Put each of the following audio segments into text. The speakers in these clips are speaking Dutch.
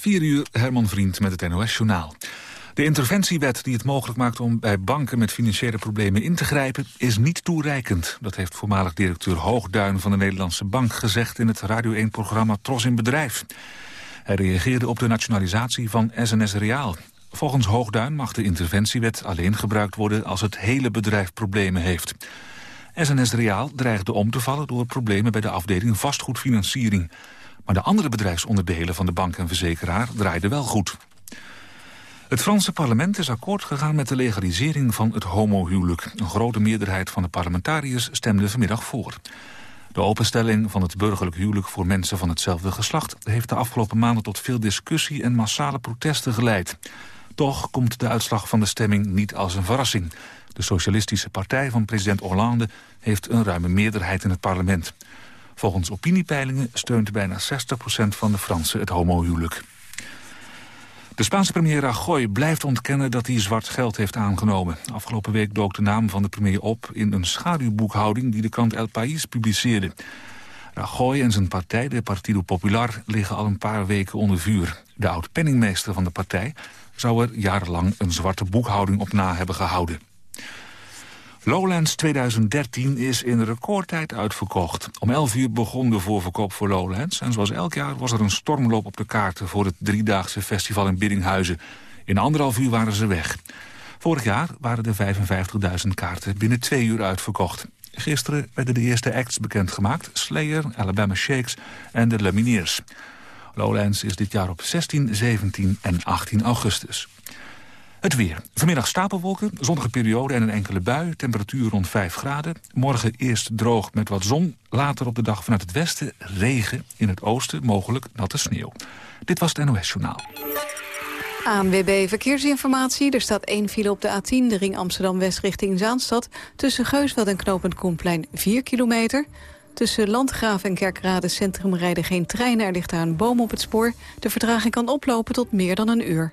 4 uur, Herman Vriend met het NOS-journaal. De interventiewet die het mogelijk maakt om bij banken met financiële problemen in te grijpen is niet toereikend. Dat heeft voormalig directeur Hoogduin van de Nederlandse Bank gezegd in het Radio 1-programma Tros in Bedrijf. Hij reageerde op de nationalisatie van SNS Reaal. Volgens Hoogduin mag de interventiewet alleen gebruikt worden als het hele bedrijf problemen heeft. SNS Reaal dreigde om te vallen door problemen bij de afdeling vastgoedfinanciering. Maar de andere bedrijfsonderdelen van de bank en verzekeraar draaiden wel goed. Het Franse parlement is akkoord gegaan met de legalisering van het homohuwelijk. Een grote meerderheid van de parlementariërs stemde vanmiddag voor. De openstelling van het burgerlijk huwelijk voor mensen van hetzelfde geslacht... heeft de afgelopen maanden tot veel discussie en massale protesten geleid. Toch komt de uitslag van de stemming niet als een verrassing. De socialistische partij van president Hollande heeft een ruime meerderheid in het parlement. Volgens opiniepeilingen steunt bijna 60% van de Fransen het homohuwelijk. De Spaanse premier Rajoy blijft ontkennen dat hij zwart geld heeft aangenomen. Afgelopen week dook de naam van de premier op in een schaduwboekhouding die de krant El País publiceerde. Rajoy en zijn partij, de Partido Popular, liggen al een paar weken onder vuur. De oud-penningmeester van de partij zou er jarenlang een zwarte boekhouding op na hebben gehouden. Lowlands 2013 is in recordtijd uitverkocht. Om 11 uur begon de voorverkoop voor Lowlands. En zoals elk jaar was er een stormloop op de kaarten... voor het driedaagse festival in Biddinghuizen. In anderhalf uur waren ze weg. Vorig jaar waren de 55.000 kaarten binnen twee uur uitverkocht. Gisteren werden de eerste acts bekendgemaakt. Slayer, Alabama Shakes en de Lumineers. Lowlands is dit jaar op 16, 17 en 18 augustus. Het weer. Vanmiddag stapelwolken, zonnige periode en een enkele bui. Temperatuur rond 5 graden. Morgen eerst droog met wat zon. Later op de dag vanuit het westen regen. In het oosten mogelijk natte sneeuw. Dit was het NOS Journaal. ANWB Verkeersinformatie. Er staat één file op de A10, de ring Amsterdam-West richting Zaanstad. Tussen Geusveld en Knopend Koenplein 4 kilometer. Tussen Landgraaf en Kerkrade Centrum rijden geen treinen. Er ligt daar een boom op het spoor. De vertraging kan oplopen tot meer dan een uur.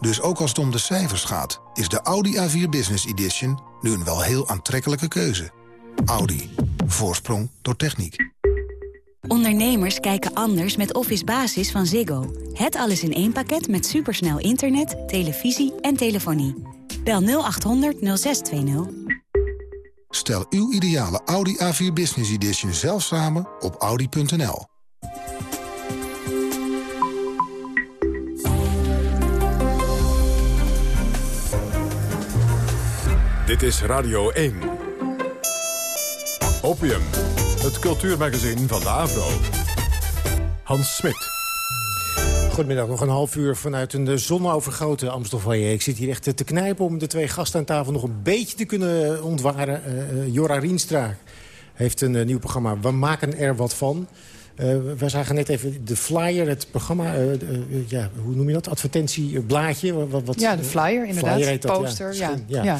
Dus ook als het om de cijfers gaat, is de Audi A4 Business Edition nu een wel heel aantrekkelijke keuze. Audi. Voorsprong door techniek. Ondernemers kijken anders met Office Basis van Ziggo. Het alles in één pakket met supersnel internet, televisie en telefonie. Bel 0800 0620. Stel uw ideale Audi A4 Business Edition zelf samen op audi.nl. Dit is Radio 1. Opium, het cultuurmagazin van de Avro. Hans Smit. Goedemiddag, nog een half uur vanuit een zonovergoten Amstelfoyer. Ik zit hier echt te knijpen om de twee gasten aan tafel nog een beetje te kunnen ontwaren. Uh, Jora Rienstra heeft een uh, nieuw programma, We maken er wat van. Uh, we zagen net even de flyer, het programma, ja, hoe noem je dat? Advertentieblaadje? Wat, wat, ja, de flyer inderdaad, flyer dat, poster, ja. ja. ja.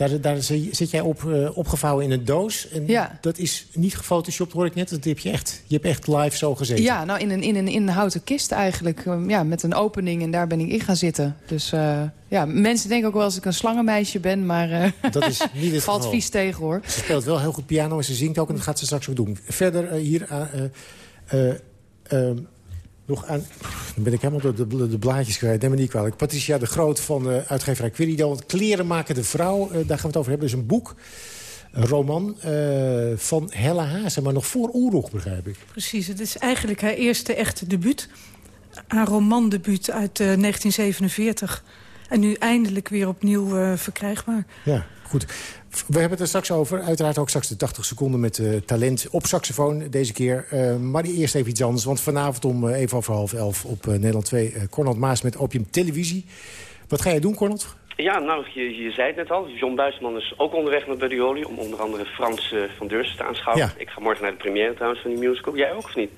Daar, daar zit jij op, uh, opgevouwen in een doos. En ja. dat is niet gefotoshopt, hoor ik net. Dat heb je, echt, je hebt echt live zo gezeten. Ja, nou in een, in een, in een houten kist eigenlijk. Um, ja, met een opening en daar ben ik in gaan zitten. Dus uh, ja, mensen denken ook wel als ik een slangenmeisje ben. Maar uh, dat is niet het valt vies tegen, hoor. Ze speelt wel heel goed piano en ze zingt ook. En dat gaat ze straks ook doen. Verder hier... Nog aan... Dan ben ik helemaal de, de, de blaadjes kwijt. Neem me niet kwalijk. Patricia de Groot van uh, uitgeverij Querido. Kleren maken de vrouw. Uh, daar gaan we het over hebben. Dus een boek. Een roman uh, van Hella Hazen. Maar nog voor Oerog, begrijp ik. Precies. Het is eigenlijk haar eerste echte debuut. Haar romandebuut uit 1947. En nu eindelijk weer opnieuw verkrijgbaar. Ja, goed. We hebben het er straks over. Uiteraard ook straks de 80 seconden met uh, talent op saxofoon deze keer. Uh, maar eerst even iets anders. Want vanavond om uh, even over half elf op Nederland 2... Cornel Maas met Opium Televisie. Wat ga jij doen, Cornel? Ja, nou, je, je zei het net al. John Buisman is ook onderweg naar Buddy om onder andere Frans van Deursen te aanschouwen. Ik ga morgen naar de première trouwens van die musical. Jij ook of niet?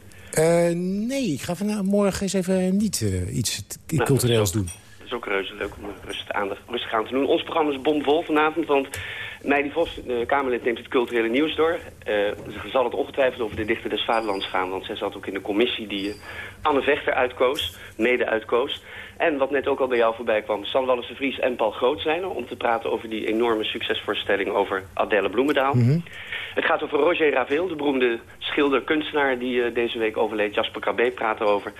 nee, ik ga vanavond morgen eens even niet iets nou, cultureels doen. Is ook reuze leuk om rustig aan, rustig aan te doen. Ons programma is bomvol vanavond, want Meidi Vos, de Kamerlid, neemt het culturele nieuws door. Uh, ze zal het ongetwijfeld over de dichter des vaderlands gaan... want zij zat ook in de commissie die uh, Anne Vechter uitkoos, mede uitkoos. En wat net ook al bij jou voorbij kwam, San Wallis Vries en Paul Groot zijn er... om te praten over die enorme succesvoorstelling over Adèle Bloemendaal. Mhm. Het gaat over Roger Ravel, de beroemde schilder-kunstenaar... die uh, deze week overleed. Jasper Cabé praat erover.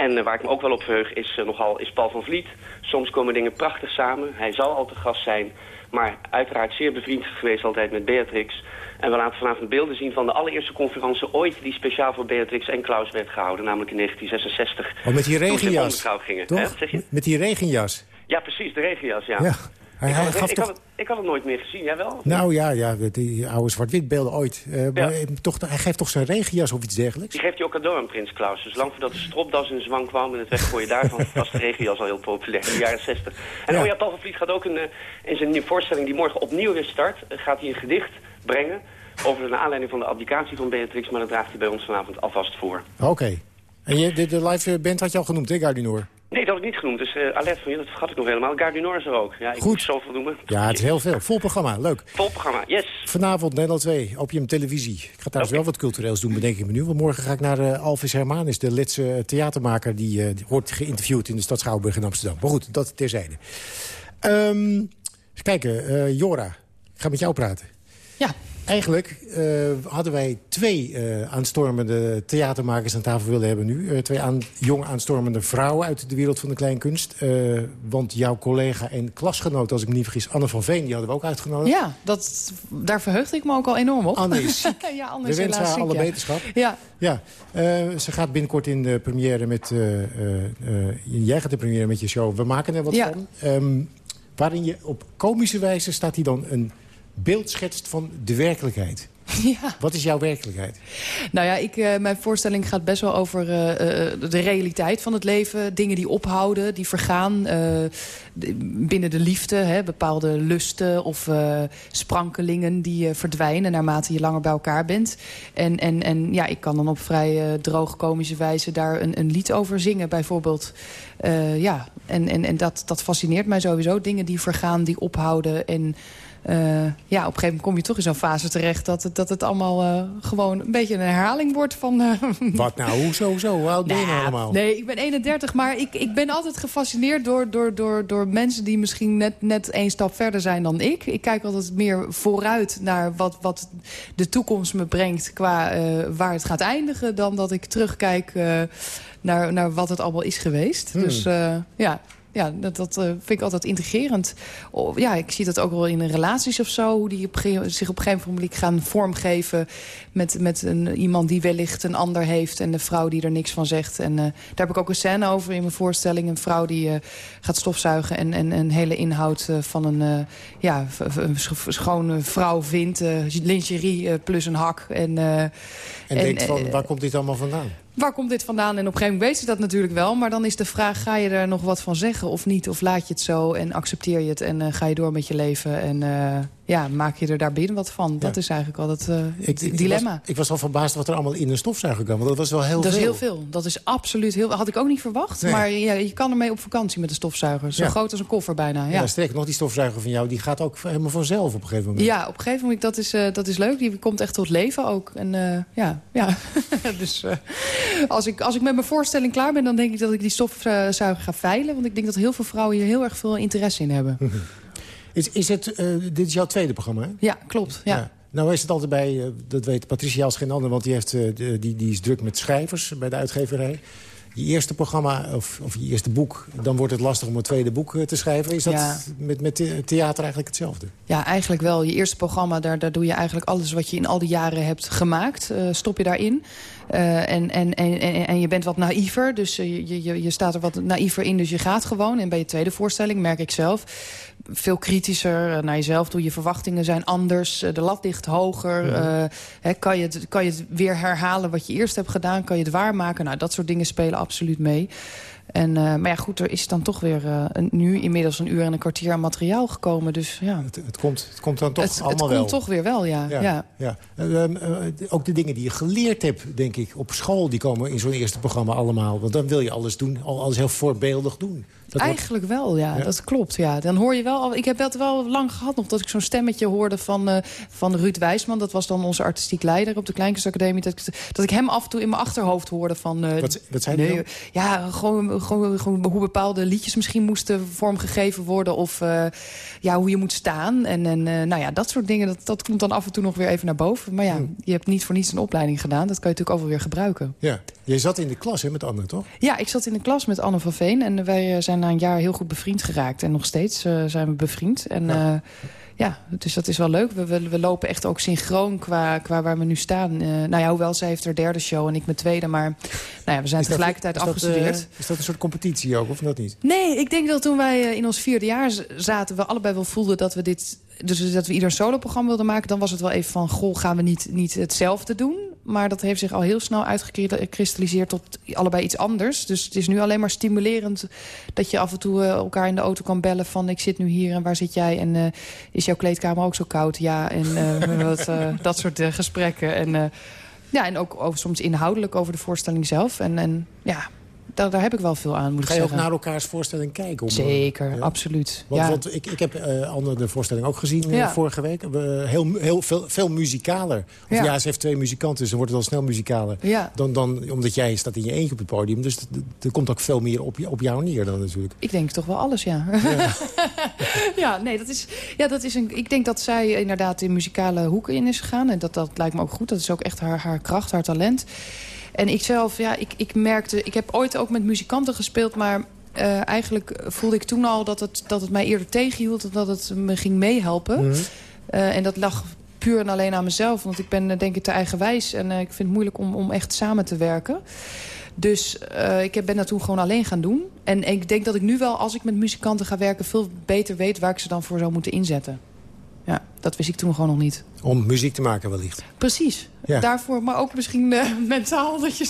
En waar ik me ook wel op verheug is nogal is Paul van Vliet. Soms komen dingen prachtig samen. Hij zal al te gast zijn... Maar uiteraard zeer bevriend geweest altijd met Beatrix. En we laten vanavond beelden zien van de allereerste conferentie ooit... die speciaal voor Beatrix en Klaus werd gehouden, namelijk in 1966. Oh, met die regenjas, gingen. Met die regenjas. Ja, precies, de regenjas, ja. ja. Hij, ik, had het, ik, had het, ik, had het, nooit meer gezien, jij wel? Nou ja, ja die oude zwart-wit beelden ooit. Uh, maar toch, hij geeft toch zijn regenjas of iets dergelijks? Die geeft hij ook cadeau aan Prins Klaus. Dus lang voordat de stropdas in de zwang kwam en het weggooien daarvan... was de regenjas al heel populair in de jaren 60. En ja. ja, Paul van Vliet gaat ook een, uh, in zijn nieuwe voorstelling die morgen opnieuw weer start... Uh, gaat hij een gedicht brengen over de aanleiding van de abdicatie van Beatrix... maar dat draagt hij bij ons vanavond alvast voor. Oké. En je, de, de live band had je al genoemd, hè, Gardinoor? Nee, dat had ik niet genoemd. Dus uh, alert van je, dat vergat ik nog helemaal. Gare is er ook. Ja, ik Goed. moet zoveel noemen. Ja, het is heel veel. Vol programma, leuk. Vol programma, yes. Vanavond Nederland 2, Opium Televisie. Ik ga trouwens wel wat cultureels doen, bedenk ik me nu. Want morgen ga ik naar uh, Alvis Hermanus, de Letse theatermaker... Die, uh, die, wordt geïnterviewd in de stad Schouwburg in Amsterdam. Maar goed, dat terzijde. Um, eens kijken, Jora, ik ga met jou praten. Ja. Eigenlijk uh, hadden wij twee uh, aanstormende theatermakers aan tafel willen hebben nu. Uh, twee aan, jong aanstormende vrouwen uit de wereld van de kleinkunst. want jouw collega en klasgenoot, als ik me niet vergis, Anne van Veen... die hadden we ook uitgenodigd. Ja, dat, daar verheugde ik me ook al enorm op. Anne is ziek. ja, Anne is We wensen haar alle beterschap. Ja. ja ze gaat binnenkort in de première met... jij gaat de première met je show. We maken er wat van. Um, waarin je op komische wijze staat hij dan een beeld schetst van de werkelijkheid. Ja. Wat is jouw werkelijkheid? Nou ja, ik, uh, mijn voorstelling gaat best wel over uh, de realiteit van het leven. Dingen die ophouden, die vergaan. Binnen de liefde, hè, bepaalde lusten of sprankelingen die verdwijnen... naarmate je langer bij elkaar bent. En, en, en ja, ik kan dan op vrij droog komische wijze daar een, een lied over zingen, bijvoorbeeld. ja, en, en, en dat, dat fascineert mij sowieso. Dingen die vergaan, die ophouden en... Uh, ja, op een gegeven moment kom je toch in zo'n fase terecht... dat het, dat het allemaal uh, gewoon een beetje een herhaling wordt van... Uh, Wat nou? Hoezo? Zo? Hoe oud ben je nou allemaal? Nee, ik ben 31, maar ik, ik ben altijd gefascineerd door, door, door, door mensen... die misschien net, net één stap verder zijn dan ik. Ik kijk altijd meer vooruit naar wat, wat de toekomst me brengt... qua waar het gaat eindigen... dan dat ik terugkijk naar, naar wat het allemaal is geweest. Hmm. Dus ja, ja, dat, dat uh, vind ik altijd intrigerend. Oh, ja, ik zie dat ook wel in relaties of zo. Hoe die op, zich op een gegeven moment gaan vormgeven... met, met een, iemand die wellicht een ander heeft... en de vrouw die er niks van zegt. En uh, daar heb ik ook een scène over in mijn voorstelling. Een vrouw die uh, gaat stofzuigen en, en een hele inhoud van een ja, schone vrouw vindt. lingerie plus een hak. En, en, en denkt van, waar komt dit allemaal vandaan? Waar komt dit vandaan? En op een gegeven moment weet ze dat natuurlijk wel. Maar dan is de vraag, ga je er nog wat van zeggen of niet? Of laat je het zo en accepteer je het en uh, ga je door met je leven? En uh, ja, maak je er daarbinnen wat van? Dat is eigenlijk al het uh, ik, dilemma. Ik was, ik was al verbaasd wat er allemaal in een stofzuiger kan. Want dat was wel heel dat veel. Dat is heel veel. Dat is absoluut heel had ik ook niet verwacht. Maar ja, je kan ermee op vakantie met een stofzuiger. Zo groot als een koffer bijna. Ja. sterker nog, die stofzuiger van jou... die gaat ook helemaal vanzelf op een gegeven moment. Ja, op een gegeven moment. Dat is, dat is leuk. Die komt echt tot leven ook. En ja, ja. dus als, ik, als ik met mijn voorstelling klaar ben... dan denk ik dat ik die stofzuiger ga veilen. Want ik denk dat heel veel vrouwen hier heel erg veel interesse in hebben. Is, is het, uh, dit is jouw tweede programma, hè? Ja, klopt. Ja. Nou is het altijd bij, uh, dat weet Patricia als geen ander... want die, heeft, uh, die, die is druk met schrijvers bij de uitgeverij. je eerste programma of, of je eerste boek... dan wordt het lastig om een tweede boek te schrijven. Is dat met, met theater eigenlijk hetzelfde? Ja, eigenlijk wel. Je eerste programma, daar, daar doe je eigenlijk alles wat je in al die jaren hebt gemaakt. stop je daarin. Uh, en, en, en, en je bent wat naïver, dus je, je, je staat er wat naïver in, dus je gaat gewoon. En bij je tweede voorstelling, merk ik zelf, veel kritischer naar jezelf toe. Je verwachtingen zijn anders, de lat ligt hoger. Uh, kan, je het, kan je het weer herhalen wat je eerst hebt gedaan? Kan je het waarmaken? Nou, dat soort dingen spelen absoluut mee. En, uh, maar ja, goed, er is dan toch weer uh, een, nu inmiddels een uur en een kwartier aan materiaal gekomen. Dus ja. Het, het komt, het komt dan toch het, allemaal wel? Het komt toch weer wel, ja. ja, ja. ja. Uh, ook de dingen die je geleerd hebt, denk ik, op school... die komen in zo'n eerste programma allemaal. Want dan wil je alles doen, alles heel voorbeeldig doen. Dat Eigenlijk wel, ja, Dat klopt, ja. Dan hoor je wel... Al, ik heb het wel lang gehad nog dat ik zo'n stemmetje hoorde van, uh, van Ruud Wijsman. Dat was dan onze artistiek leider op de Kleinkunstacademie. Dat, dat ik hem af en toe in mijn achterhoofd hoorde van... Uh, wat, wat zei nee, Ja, gewoon, gewoon, gewoon hoe bepaalde liedjes misschien moesten vormgegeven worden. Of uh, ja, hoe je moet staan. En, en nou ja, dat soort dingen, dat, dat komt dan af en toe nog weer even naar boven. Maar ja, hmm. je hebt niet voor niets een opleiding gedaan. Dat kan je natuurlijk overal weer gebruiken. Ja, je zat in de klas hè, met Anne, toch? Ja, ik zat in de klas met Anne van Veen. En wij zijn na een jaar heel goed bevriend geraakt. En nog steeds uh, zijn we bevriend. En ja. Uh, ja, dus dat is wel leuk. We, we, we, lopen echt ook synchroon qua, qua waar we nu staan. Uh, nou ja, hoewel zij heeft haar derde show en ik mijn tweede. Maar nou ja, we zijn is tegelijkertijd dat, is afgestudeerd. Dat, is dat een soort competitie ook, of dat niet? Nee, ik denk dat toen wij in ons vierde jaar zaten... we allebei wel voelden dat we dit... Dus dat we ieder solo-programma wilden maken... dan was het wel even van, goh, gaan we niet, niet hetzelfde doen? Maar dat heeft zich al heel snel uitgekristalliseerd tot allebei iets anders. Dus het is nu alleen maar stimulerend dat je af en toe uh, elkaar in de auto kan bellen... van ik zit nu hier en waar zit jij? En uh, is jouw kleedkamer ook zo koud? Ja, en uh, wat, dat soort gesprekken. En, ja, en ook over, soms inhoudelijk over de voorstelling zelf. En, en ja, daar, daar heb ik wel veel aan, moet Ga je ook naar elkaars voorstelling kijken? Om, Zeker, ja. absoluut. Want, ja. want ik, ik heb uh, Anne de voorstelling ook gezien uh, ja. vorige week. Uh, heel, heel veel, veel muzikaler. Of ja. ze heeft twee muzikanten, dus dan wordt het al snel muzikaler. Dan, dan, omdat jij staat in je eentje op het podium. Dus er komt ook veel meer op, op jou neer dan natuurlijk. Ik denk toch wel alles, ja. Ja, nee, dat is, ja, dat is een, ik denk dat zij inderdaad in muzikale hoeken in is gegaan. En dat, dat lijkt me ook goed. Dat is ook echt haar, haar kracht, haar talent. En ik zelf, ja, ik, ik merkte... Ik heb ooit ook met muzikanten gespeeld, maar... Uh, eigenlijk voelde ik toen al dat het, dat het mij eerder tegenhield... dan dat het me ging meehelpen. Mm -hmm. uh, en dat lag puur en alleen aan mezelf. Want ik ben denk ik te eigenwijs. En uh, ik vind het moeilijk om, om echt samen te werken. Dus ik ben dat toen gewoon alleen gaan doen. En ik denk dat ik nu wel, als ik met muzikanten ga werken... veel beter weet waar ik ze dan voor zou moeten inzetten. Ja, dat wist ik toen gewoon nog niet. Om muziek te maken wellicht. Precies. Ja. Daarvoor, maar ook misschien uh, mentaal dat, je,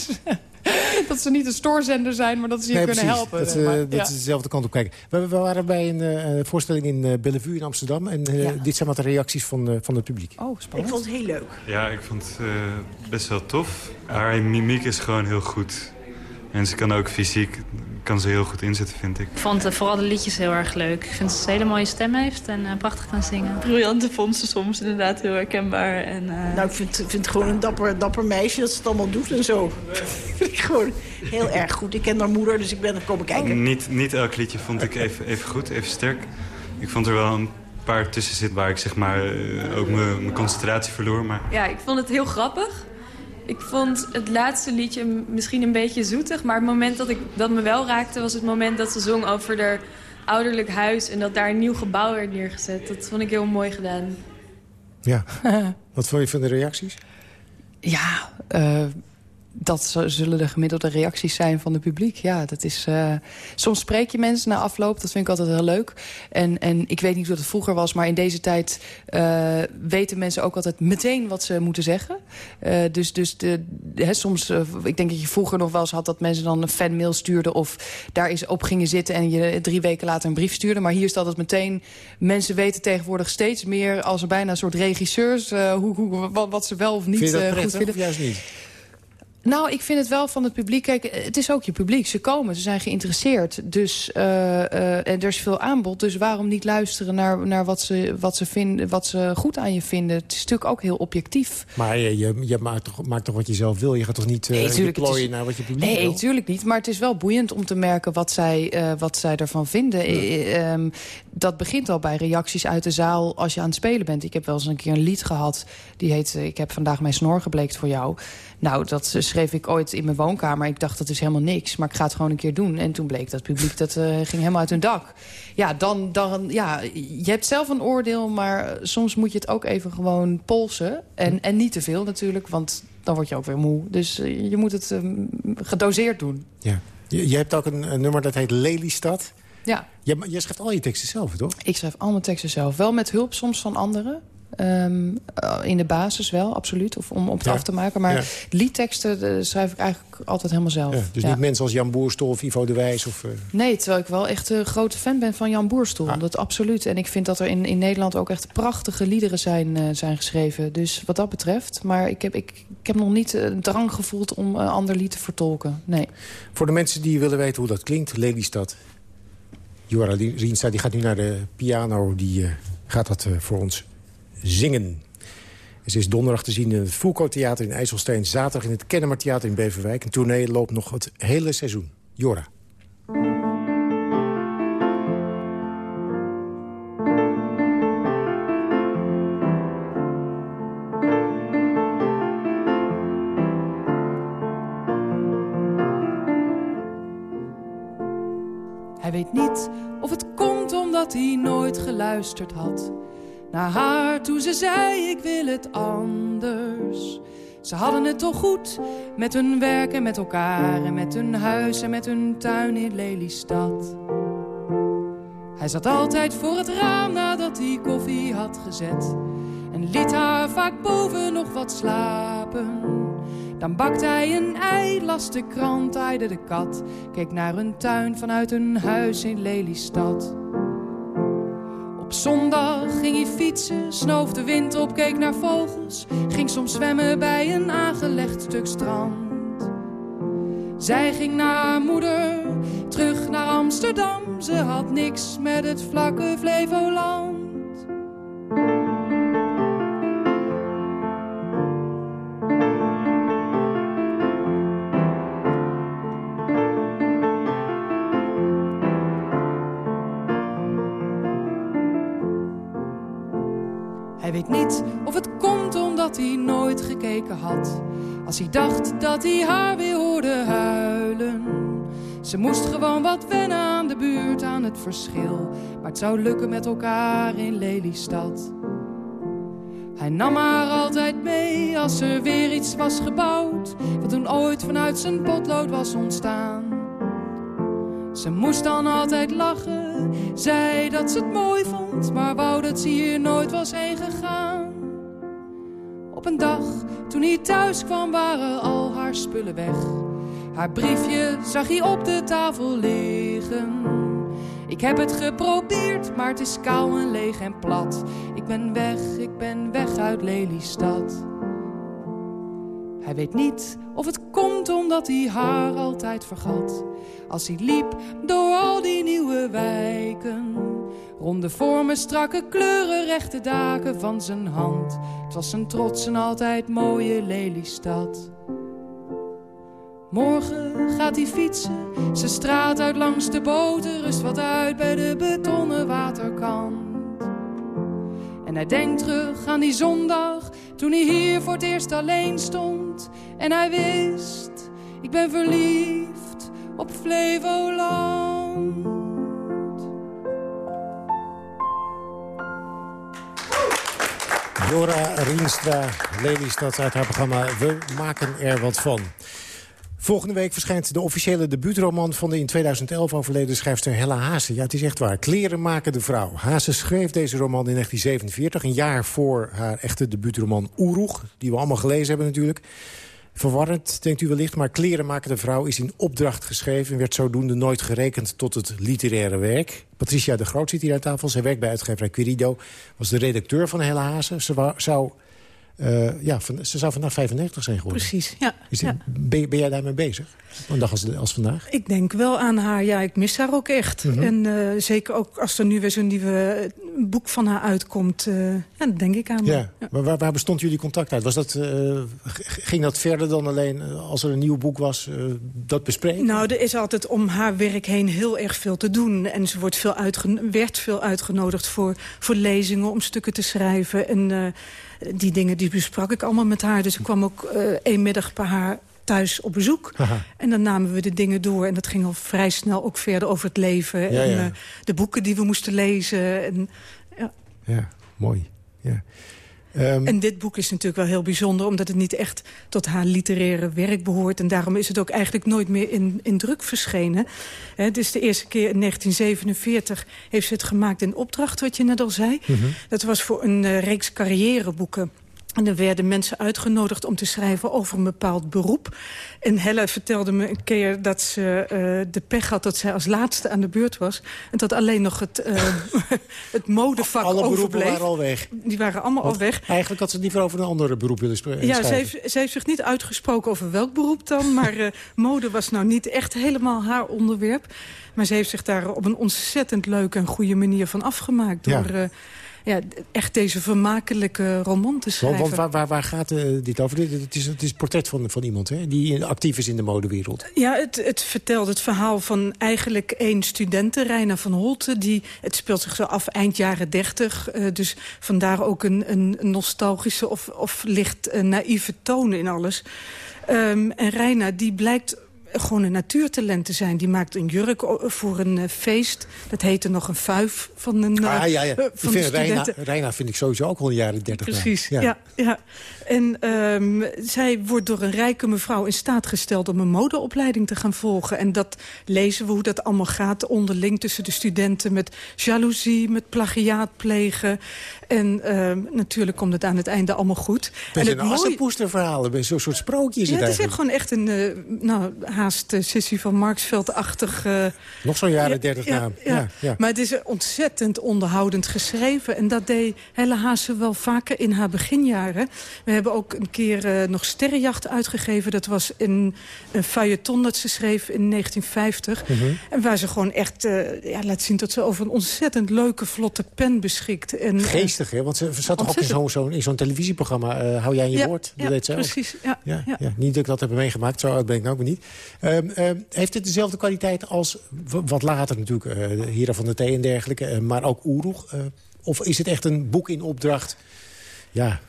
dat ze niet een stoorzender zijn, maar dat ze je nee, kunnen precies. helpen. Dat, uh, dat ja. ze dezelfde kant op kijken. We, we waren bij een uh, voorstelling in uh, Bellevue in Amsterdam. En ja. dit zijn wat de reacties van, van het publiek. Oh, spannend. Ik vond het heel leuk. Ja, ik vond het best wel tof. Haar mimiek is gewoon heel goed. En ze kan ook fysiek kan ze heel goed inzetten, vind ik. Ik vond uh, vooral de liedjes heel erg leuk. Ik vind dat ze een hele mooie stem heeft en uh, prachtig kan zingen. Briljante vond ze soms inderdaad heel herkenbaar. En, uh... Nou, ik vind, vind het gewoon een dapper, dapper meisje dat ze het allemaal doet en zo. vind ik gewoon heel erg goed. Ik ken haar moeder, dus ik ben er komen kijken. Niet, niet elk liedje vond ik even, even goed, even sterk. Ik vond er wel een paar tussen zit waar ik zeg maar ook mijn concentratie verloor. Maar... Ja, ik vond het heel grappig. Ik vond het laatste liedje misschien een beetje zoetig. Maar het moment dat, ik, dat me wel raakte was het moment dat ze zong over haar ouderlijk huis. En dat daar een nieuw gebouw werd neergezet. Dat vond ik heel mooi gedaan. Ja. Wat vond je van de reacties? Ja, uh, dat zullen de gemiddelde reacties zijn van het publiek. Ja, dat is, uh, soms spreek je mensen na afloop. Dat vind ik altijd heel leuk. En, en ik weet niet hoe het vroeger was, maar in deze tijd uh, weten mensen ook altijd meteen wat ze moeten zeggen. Uh, dus dus de, he, soms, ik denk dat je vroeger nog wel eens had dat mensen dan een fanmail stuurden of daar eens op gingen zitten en je drie weken later een brief stuurde. Maar hier is dat het meteen, mensen weten tegenwoordig steeds meer als er bijna een soort regisseurs, hoe, hoe, wat, wat, ze wel of niet Vind je dat goed vinden. Of juist niet? Nou, ik vind het wel van het publiek. Kijk, het is ook je publiek. Ze komen, ze zijn geïnteresseerd. Dus uh, uh, er is veel aanbod. Dus waarom niet luisteren naar, naar wat, ze, wat, ze vinden, wat ze goed aan je vinden? Het is natuurlijk ook heel objectief. Maar je, je, je maakt, toch, maakt toch wat je zelf wil? Je gaat toch niet uh, nee, plooien is, naar wat je publiek nee, wil? Nee, natuurlijk niet. Maar het is wel boeiend om te merken wat zij, uh, wat zij ervan vinden. Ja. Um, dat begint al bij reacties uit de zaal als je aan het spelen bent. Ik heb wel eens een keer een lied gehad. Die heet Ik heb vandaag mijn snor gebleekt voor jou. Nou, dat, schreef ik ooit in mijn woonkamer. Ik dacht, dat is helemaal niks, maar ik ga het gewoon een keer doen. En toen bleek dat publiek, dat uh, ging helemaal uit hun dak. Ja, dan, dan, ja, je hebt zelf een oordeel, maar soms moet je het ook even gewoon polsen. En, en niet te veel natuurlijk, want dan word je ook weer moe. Dus je moet het um, gedoseerd doen. Ja. Je, je hebt ook een, een nummer dat heet Lelystad. Ja. Jij schrijft al je teksten zelf, toch? Ik schrijf al mijn teksten zelf. Wel met hulp soms van anderen. Um, in de basis wel, absoluut. Of om, om het Ja. af te maken. Maar Ja. liedteksten eh, schrijf ik eigenlijk altijd helemaal zelf. Ja, dus niet mensen als Jan Boerstol of Ivo de Wijs? Of, eh, Nee, terwijl ik wel echt een grote fan ben van Jan Boerstoel. Ah. Dat absoluut. En ik vind dat er in, in Nederland ook echt prachtige liederen zijn, eh, zijn geschreven. Dus wat dat betreft. Maar ik heb, ik, ik heb nog niet een drang gevoeld om een ander lied te vertolken. Nee. Voor de mensen die willen weten hoe dat klinkt, Lelystad. Jora Rienstra die gaat nu naar de piano. Die eh, gaat dat eh, voor ons zingen. En ze is donderdag te zien in het Fulco Theater in IJsselstein. Zaterdag in het Kennemer Theater in Beverwijk. Een tournee loopt nog het hele seizoen. Jora. Hij weet niet of het komt omdat hij nooit geluisterd had naar haar toen ze zei ik wil het anders. Ze hadden het toch goed met hun werk en met elkaar en met hun huis en met hun tuin in Lelystad. Hij zat altijd voor het raam nadat hij koffie had gezet en liet haar vaak boven nog wat slapen. Dan bakte hij een ei, las de krant, aaide de kat. Keek naar hun tuin vanuit hun huis in Lelystad. Op zondag ging hij fietsen, snoof de wind op, keek naar vogels. Ging soms zwemmen bij een aangelegd stuk strand. Zij ging naar haar moeder, terug naar Amsterdam. Ze had niks met het vlakke Flevoland. Weet niet of het komt omdat hij nooit gekeken had. Als hij dacht dat hij haar weer hoorde huilen. Ze moest gewoon wat wennen aan de buurt, aan het verschil. Maar het zou lukken met elkaar in Lelystad. Hij nam haar altijd mee als er weer iets was gebouwd. Wat toen ooit vanuit zijn potlood was ontstaan. Ze moest dan altijd lachen, zei dat ze het mooi vond, maar wou dat ze hier nooit was heen gegaan. Op een dag, toen hij thuis kwam, waren al haar spullen weg. Haar briefje zag hij op de tafel liggen. Ik heb het geprobeerd, maar het is kaal en leeg en plat. Ik ben weg, ik ben weg uit Lelystad. Hij weet niet of het komt omdat hij haar altijd vergat. Als hij liep door al die nieuwe wijken. Ronde vormen, strakke kleuren, rechte daken van zijn hand. Het was zijn trots en altijd mooie Lelystad. Morgen gaat hij fietsen, zijn straat uit langs de boten. Rust wat uit bij de betonnen waterkant. En hij denkt terug aan die zondag, toen hij hier voor het eerst alleen stond. En hij wist, ik ben verliefd op Flevoland. Jora Rienstra, Lelystad uit haar programma We maken er wat van. Volgende week verschijnt de officiële debuutroman van de in 2011 overleden schrijfster Hella Haase. Ja, het is echt waar. Kleren maken de vrouw. Haase schreef deze roman in 1947, een jaar voor haar echte debuutroman Oeroeg. Die we allemaal gelezen hebben natuurlijk. Verwarrend, denkt u wellicht, maar Kleren maken de vrouw is in opdracht geschreven... en werd zodoende nooit gerekend tot het literaire werk. Patricia de Groot zit hier aan tafel. Zij werkt bij uitgeverij Querido. Was de redacteur van Hella Haase. Ze zou... eh, ja, van, ze zou vandaag 95 zijn geworden. Precies, ja. Is ja. ben, ben jij daarmee bezig? Een dag als, als vandaag? Ik denk wel aan haar. Ja, ik mis haar ook echt. Mhm. En eh, zeker ook als er nu weer zo'n nieuwe eh, boek van haar uitkomt. eh, ja, dan denk ik aan. Ja. Maar waar, waar bestond jullie contact uit? Was dat, ging dat verder dan alleen als er een nieuw boek was, dat bespreken? Nou, er is altijd om haar werk heen heel erg veel te doen. En ze wordt veel werd veel uitgenodigd voor, voor lezingen... om stukken te schrijven. En die dingen die besprak ik allemaal met haar. Dus ik kwam ook eh één middag bij haar thuis op bezoek. En dan namen we de dingen door. En dat ging al vrij snel ook verder over het leven. en uh, de boeken die we moesten lezen. En, ja. ja, mooi. Ja. Um, en dit boek is natuurlijk wel heel bijzonder... omdat het niet echt tot haar literaire werk behoort. En daarom is het ook eigenlijk nooit meer in, in druk verschenen. het is de eerste keer in 1947 heeft ze het gemaakt in opdracht... wat je net al zei. Mm -hmm. Dat was voor een uh, reeks carrièreboeken. En er werden mensen uitgenodigd om te schrijven over een bepaald beroep. En Helle vertelde me een keer dat ze uh, de pech had... dat zij als laatste aan de beurt was. En dat alleen nog het, uh, het modevak Alle beroepen overbleef. waren al weg. Die waren allemaal Want al weg. Eigenlijk had ze het liever over een andere beroep willen spreken. Ja, ze heeft, ze heeft zich niet uitgesproken over welk beroep dan. Maar uh, mode was nou niet echt helemaal haar onderwerp. Maar ze heeft zich daar op een ontzettend leuke en goede manier van afgemaakt. Door... Ja ja, echt deze vermakelijke roman te schrijven. Want, want waar, waar, gaat uh, dit over? Het is, het is portret van, van iemand hè, die actief is in de modewereld. Ja, het, het vertelt het verhaal van eigenlijk één studenten, Reina van Holte. Die, het speelt zich zo af eind jaren dertig. Uh, dus vandaar ook een, een nostalgische of, of licht uh, naïeve toon in alles. Um, en Reina die blijkt gewoon een natuurtalent te zijn. Die maakt een jurk voor een uh, feest. Dat heette nog een vuif van een uh, ah, ja, ja. Uh, van vind Reina, Reina vind ik sowieso ook al de jaren dertig. Precies, ja. ja, ja. En um, zij wordt door een rijke mevrouw in staat gesteld... om een modeopleiding te gaan volgen. En dat lezen we hoe dat allemaal gaat onderling tussen de studenten... met jaloezie, met plagiaat plegen. En uh, natuurlijk komt het aan het einde allemaal goed. Het is een assenpoesterverhaal, zo'n soort sprookje is ja, het het is gewoon echt een, uh, nou, haast uh, Sissy van Marksveld-achtig... Uh, Nog zo'n jaren dertig ja, naam. Ja, ja, ja, Maar het is ontzettend onderhoudend geschreven. En dat deed Helle Haase wel vaker in haar beginjaren. We hebben ook een keer nog Sterrenjacht uitgegeven. Dat was in een feuilleton dat ze schreef in 1950. Mm -hmm. En waar ze gewoon echt ja, laat zien dat ze over een ontzettend leuke, vlotte pen beschikt. En, Geestig, hè? Want ze zat toch ook in zo'n zo, zo'n televisieprogramma. Uh, hou jij in je ja, woord? Dat ja, deed ze precies. Ja, ja, ja, ja. Niet dat ik dat heb meegemaakt, zo oud ben ik nou ook niet. Um, um, heeft het dezelfde kwaliteit als wat later natuurlijk... Uh, van de Thee en dergelijke, maar ook Oeroeg? of is het echt een boek in opdracht... Ja,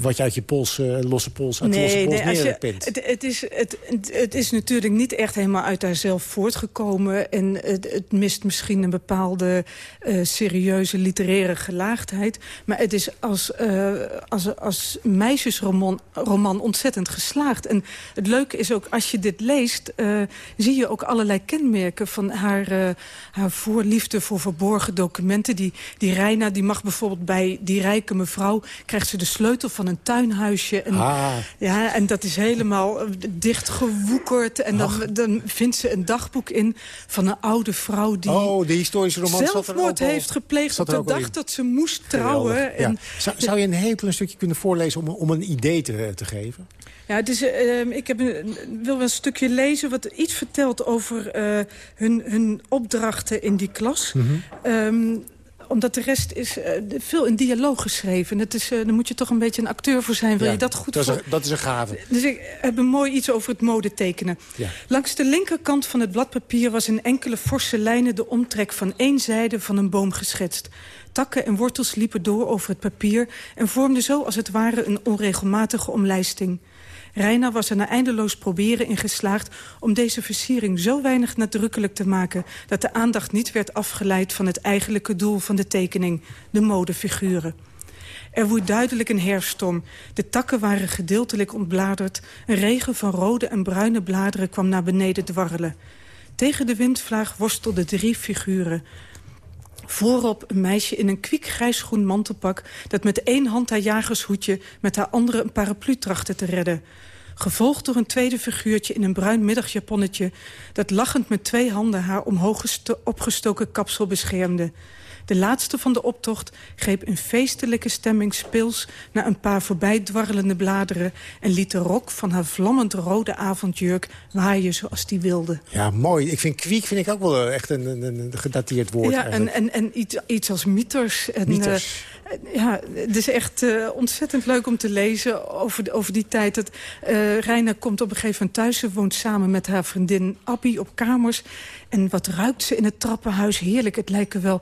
wat je uit je pols, uh, losse pols, uit nee, losse pols nee, neerpint. Het, het, is, het, het is natuurlijk niet echt helemaal uit haarzelf voortgekomen. En het, het mist misschien een bepaalde uh, serieuze literaire gelaagdheid. Maar het is als, uh, als, als meisjesroman roman ontzettend geslaagd. En het leuke is ook, als je dit leest... zie je ook allerlei kenmerken van haar, haar voorliefde voor verborgen documenten. Die, die Reina, die mag bijvoorbeeld bij die rijke mevrouw... krijgt ze de sleutel van een tuinhuisje. En, ah. ja, en dat is helemaal dichtgewoekerd. En dan, dan vindt ze een dagboek in van een oude vrouw... die oh, de historische roman zelfmoord heeft gepleegd op de dag dat ze moest trouwen. Ja. En zou, zou je een heel klein stukje kunnen voorlezen om, om een idee te, te geven? Ja, het is, uh, ik heb een, wil wel een stukje lezen wat iets vertelt over uh, hun, hun opdrachten in die klas. Mm -hmm. um, omdat de rest is uh, veel in dialoog geschreven. Het is, uh, daar moet je toch een beetje een acteur voor zijn. Wil ja, je dat goed dat is, een, dat is een gave. Dus ik heb een mooi iets over het mode tekenen. Ja. Langs de linkerkant van het bladpapier was in enkele forse lijnen... de omtrek van één zijde van een boom geschetst. Takken en wortels liepen door over het papier... en vormden zo als het ware een onregelmatige omlijsting. Reina was er na eindeloos proberen in geslaagd om deze versiering zo weinig nadrukkelijk te maken... dat de aandacht niet werd afgeleid van het eigenlijke doel van de tekening, de modefiguren. Er woei duidelijk een herfststorm. De takken waren gedeeltelijk ontbladerd. Een regen van rode en bruine bladeren kwam naar beneden dwarrelen. Tegen de windvlaag worstelden drie figuren. Voorop een meisje in een kwiek grijsgroen mantelpak... dat met één hand haar jagershoedje met haar andere een paraplu trachtte te redden. Gevolgd door een tweede figuurtje in een bruin middagjaponnetje... dat lachend met twee handen haar omhoog opgestoken kapsel beschermde. De laatste van de optocht greep in feestelijke stemming speels... naar een paar voorbijdwarrelende bladeren... en liet de rok van haar vlammend rode avondjurk waaien zoals die wilde. Ja, mooi. Ik vind kwiek vind ik ook wel echt een, een, een gedateerd woord. Ja, en, en, en iets, iets als mieters. En, mieters. Ja, het is echt uh, ontzettend leuk om te lezen over, over die tijd. Dat, uh, Reina komt op een gegeven moment thuis. Ze woont samen met haar vriendin Abby op kamers. En wat ruikt ze in het trappenhuis? Heerlijk. Het lijken wel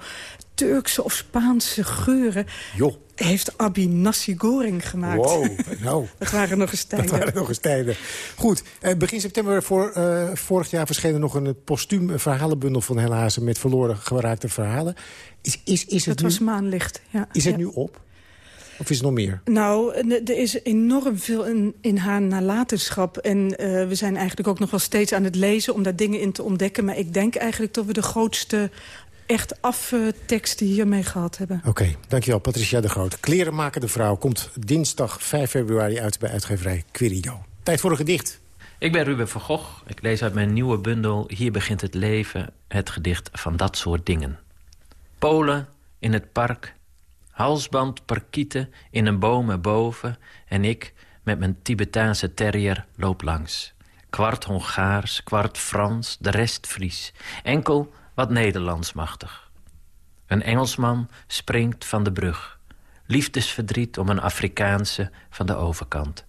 Turkse of Spaanse geuren... Joh. Heeft Abi nasi goreng gemaakt. Wow, nou. dat waren nog eens tijden. Dat waren nog eens tijden. Goed, eh, begin september voor, uh, vorig jaar verscheen er nog een postuum verhalenbundel van Helazen... met verloren geraakte verhalen. Is, is, is het dat was Maanlicht, ja. Is het ja. nu op? Of is het nog meer? Nou, er is enorm veel in, in haar nalatenschap. En uh, we zijn eigenlijk ook nog wel steeds aan het lezen... om daar dingen in te ontdekken. Maar ik denk eigenlijk dat we de grootste echt afteksten hiermee gehad hebben. Oké, okay, dankjewel Patricia de Groot. Klerenmaker vrouw komt dinsdag 5 februari uit bij uitgeverij Querido. Tijd voor een gedicht. Ik ben Ruben van Gogh. Ik lees uit mijn nieuwe bundel Hier begint het leven, het gedicht van dat soort dingen. Polen in het park, halsband parkieten in een boom erboven... en ik met mijn Tibetaanse terrier loop langs. Kwart Hongaars, kwart Frans, de rest Fries. Enkel wat Nederlands machtig. Een Engelsman springt van de brug. Liefdesverdriet om een Afrikaanse van de overkant.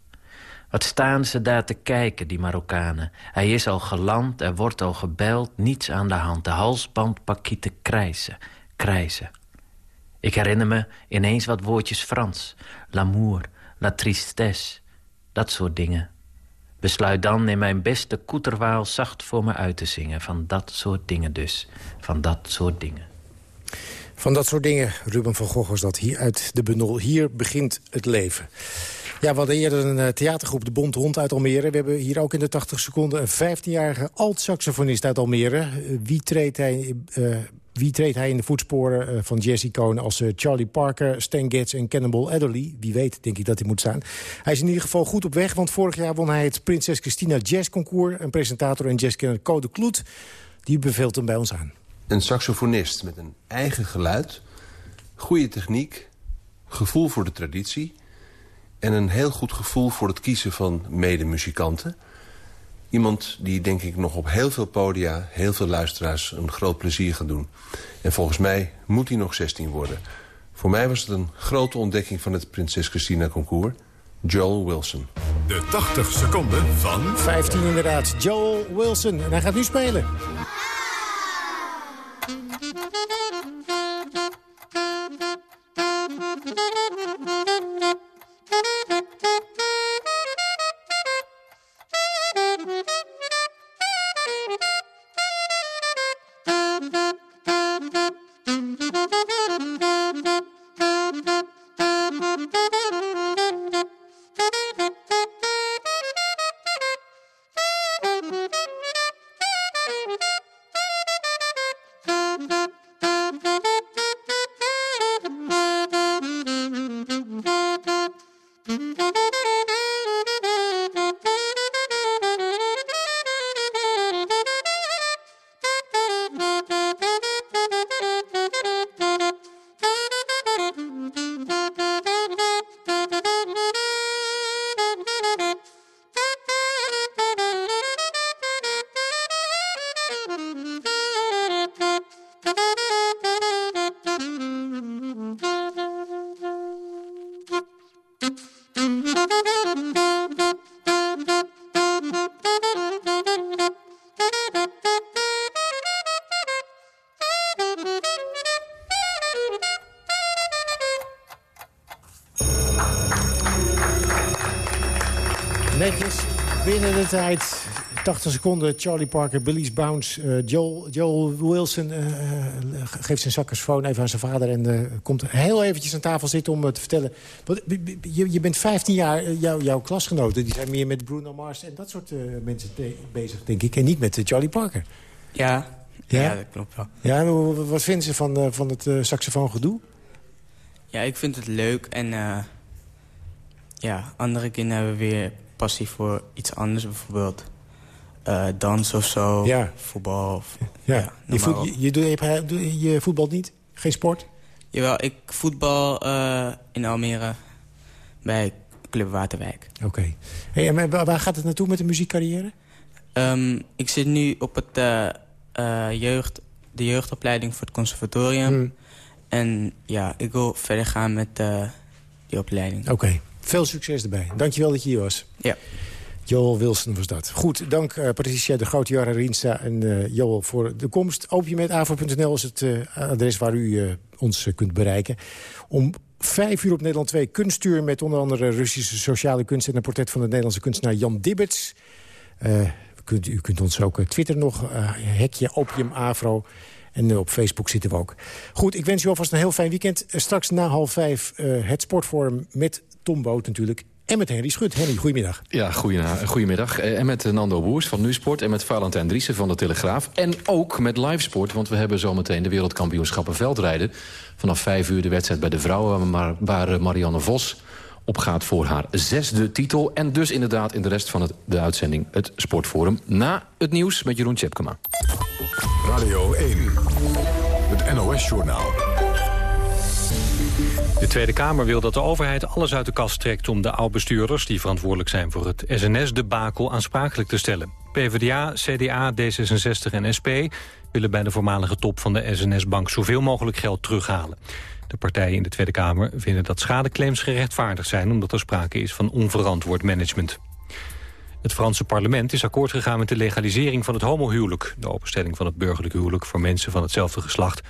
Wat staan ze daar te kijken, die Marokkanen? Hij is al geland, er wordt al gebeld, niets aan de hand. De halsbandpakieten krijsen, krijsen. Ik herinner me ineens wat woordjes Frans. L'amour, la tristesse, dat soort dingen. Besluit dan in mijn beste koeterwaal zacht voor me uit te zingen. Van dat soort dingen dus. Van dat soort dingen. Van dat soort dingen, Ruben van Gogh was dat. Hier uit de bundel. Hier begint het leven. Ja, we hadden eerder een uh, theatergroep, de Bond Hond uit Almere. We hebben hier ook in de 80 seconden een 15-jarige alt-saxofonist uit Almere. Uh, wie treedt hij... Uh, wie treedt hij in de voetsporen van jazz-iconen als Charlie Parker, Stan Getz en Cannonball Adderley? Wie weet, denk ik dat hij moet staan. Hij is in ieder geval goed op weg, want vorig jaar won hij het Prinses Christina Jazz Concours. Een presentator en jazzkenner Code Kloet, die beveelt hem bij ons aan. Een saxofonist met een eigen geluid, goede techniek, gevoel voor de traditie... en een heel goed gevoel voor het kiezen van medemuzikanten... Iemand die denk ik nog op heel veel podia, heel veel luisteraars een groot plezier gaat doen. En volgens mij moet hij nog 16 worden. Voor mij was het een grote ontdekking van het Prinses Christina Concours. Joel Wilson. De 80 seconden van... 15 inderdaad. Joel Wilson. En hij gaat nu spelen. Tijd. 80 seconden, Charlie Parker, Billy's Bounce. Uh, Joel, Joel Wilson uh, geeft zijn saxofoon even aan zijn vader... en uh, komt heel eventjes aan tafel zitten om te vertellen... Wat, je, je, bent 15 jaar, jou, jouw klasgenoten... die zijn meer met Bruno Mars en dat soort mensen bezig, denk ik... en niet met Charlie Parker. Ja, ja? ja dat klopt wel. Ja, wat vinden ze van, van het saxofoongedoe? Ja, ik vind het leuk en... ja, andere kinderen hebben weer passie voor iets anders. Bijvoorbeeld uh, dans of zo, ja. voetbal. Of, ja. ja je, voet, je, je, je, je, je voetbal niet? Geen sport? Jawel, ik voetbal uh, in Almere bij Club Waterwijk. Oké. Okay. Hey, en waar gaat het naartoe met de muziekcarrière? Um, ik zit nu op het, uh, jeugd, de jeugdopleiding voor het conservatorium. Hmm. En ja, ik wil verder gaan met die opleiding. Oké. Okay. Veel succes erbij. Dankjewel dat je hier was. Ja. Joel Wilson was dat. Goed, dank uh, Patricia de Groot, Jara Riensta en uh, Joel voor de komst. Opiumetavo.nl is het uh, adres waar u ons kunt bereiken. Om vijf uur op Nederland 2 kunstuur... met onder andere Russische sociale kunst... en een portret van de Nederlandse kunstenaar Jan Dibberts. kunt, u kunt ons ook Twitter nog, hekje Opium Afro... En op Facebook zitten we ook. Goed, ik wens u alvast een heel fijn weekend. Straks na half vijf het sportforum met Tom Boot natuurlijk. En met Henry Schut. Henry, goedemiddag. Ja, goedemiddag. Eh, en met eh, Nando Boers van Nusport. En met Valentijn Driessen van de Telegraaf. En ook met Livesport, want we hebben zometeen de wereldkampioenschappen veldrijden. Vanaf vijf uur de wedstrijd bij de vrouwen, waar eh, Marianne Vos opgaat voor haar zesde titel. En dus inderdaad in de rest van het, de uitzending het Sportforum. Na het nieuws met Jeroen Tjepkema. Radio 1, het NOS-journaal. De Tweede Kamer wil dat de overheid alles uit de kast trekt... om de oud-bestuurders die verantwoordelijk zijn voor het SNS-debakel aansprakelijk te stellen. PvdA, CDA, D66 en SP willen bij de voormalige top van de SNS-bank... zoveel mogelijk geld terughalen. De partijen in de Tweede Kamer vinden dat schadeclaims gerechtvaardigd zijn... omdat er sprake is van onverantwoord management. Het Franse parlement is akkoord gegaan met de legalisering van het homohuwelijk. De openstelling van het burgerlijk huwelijk voor mensen van hetzelfde geslacht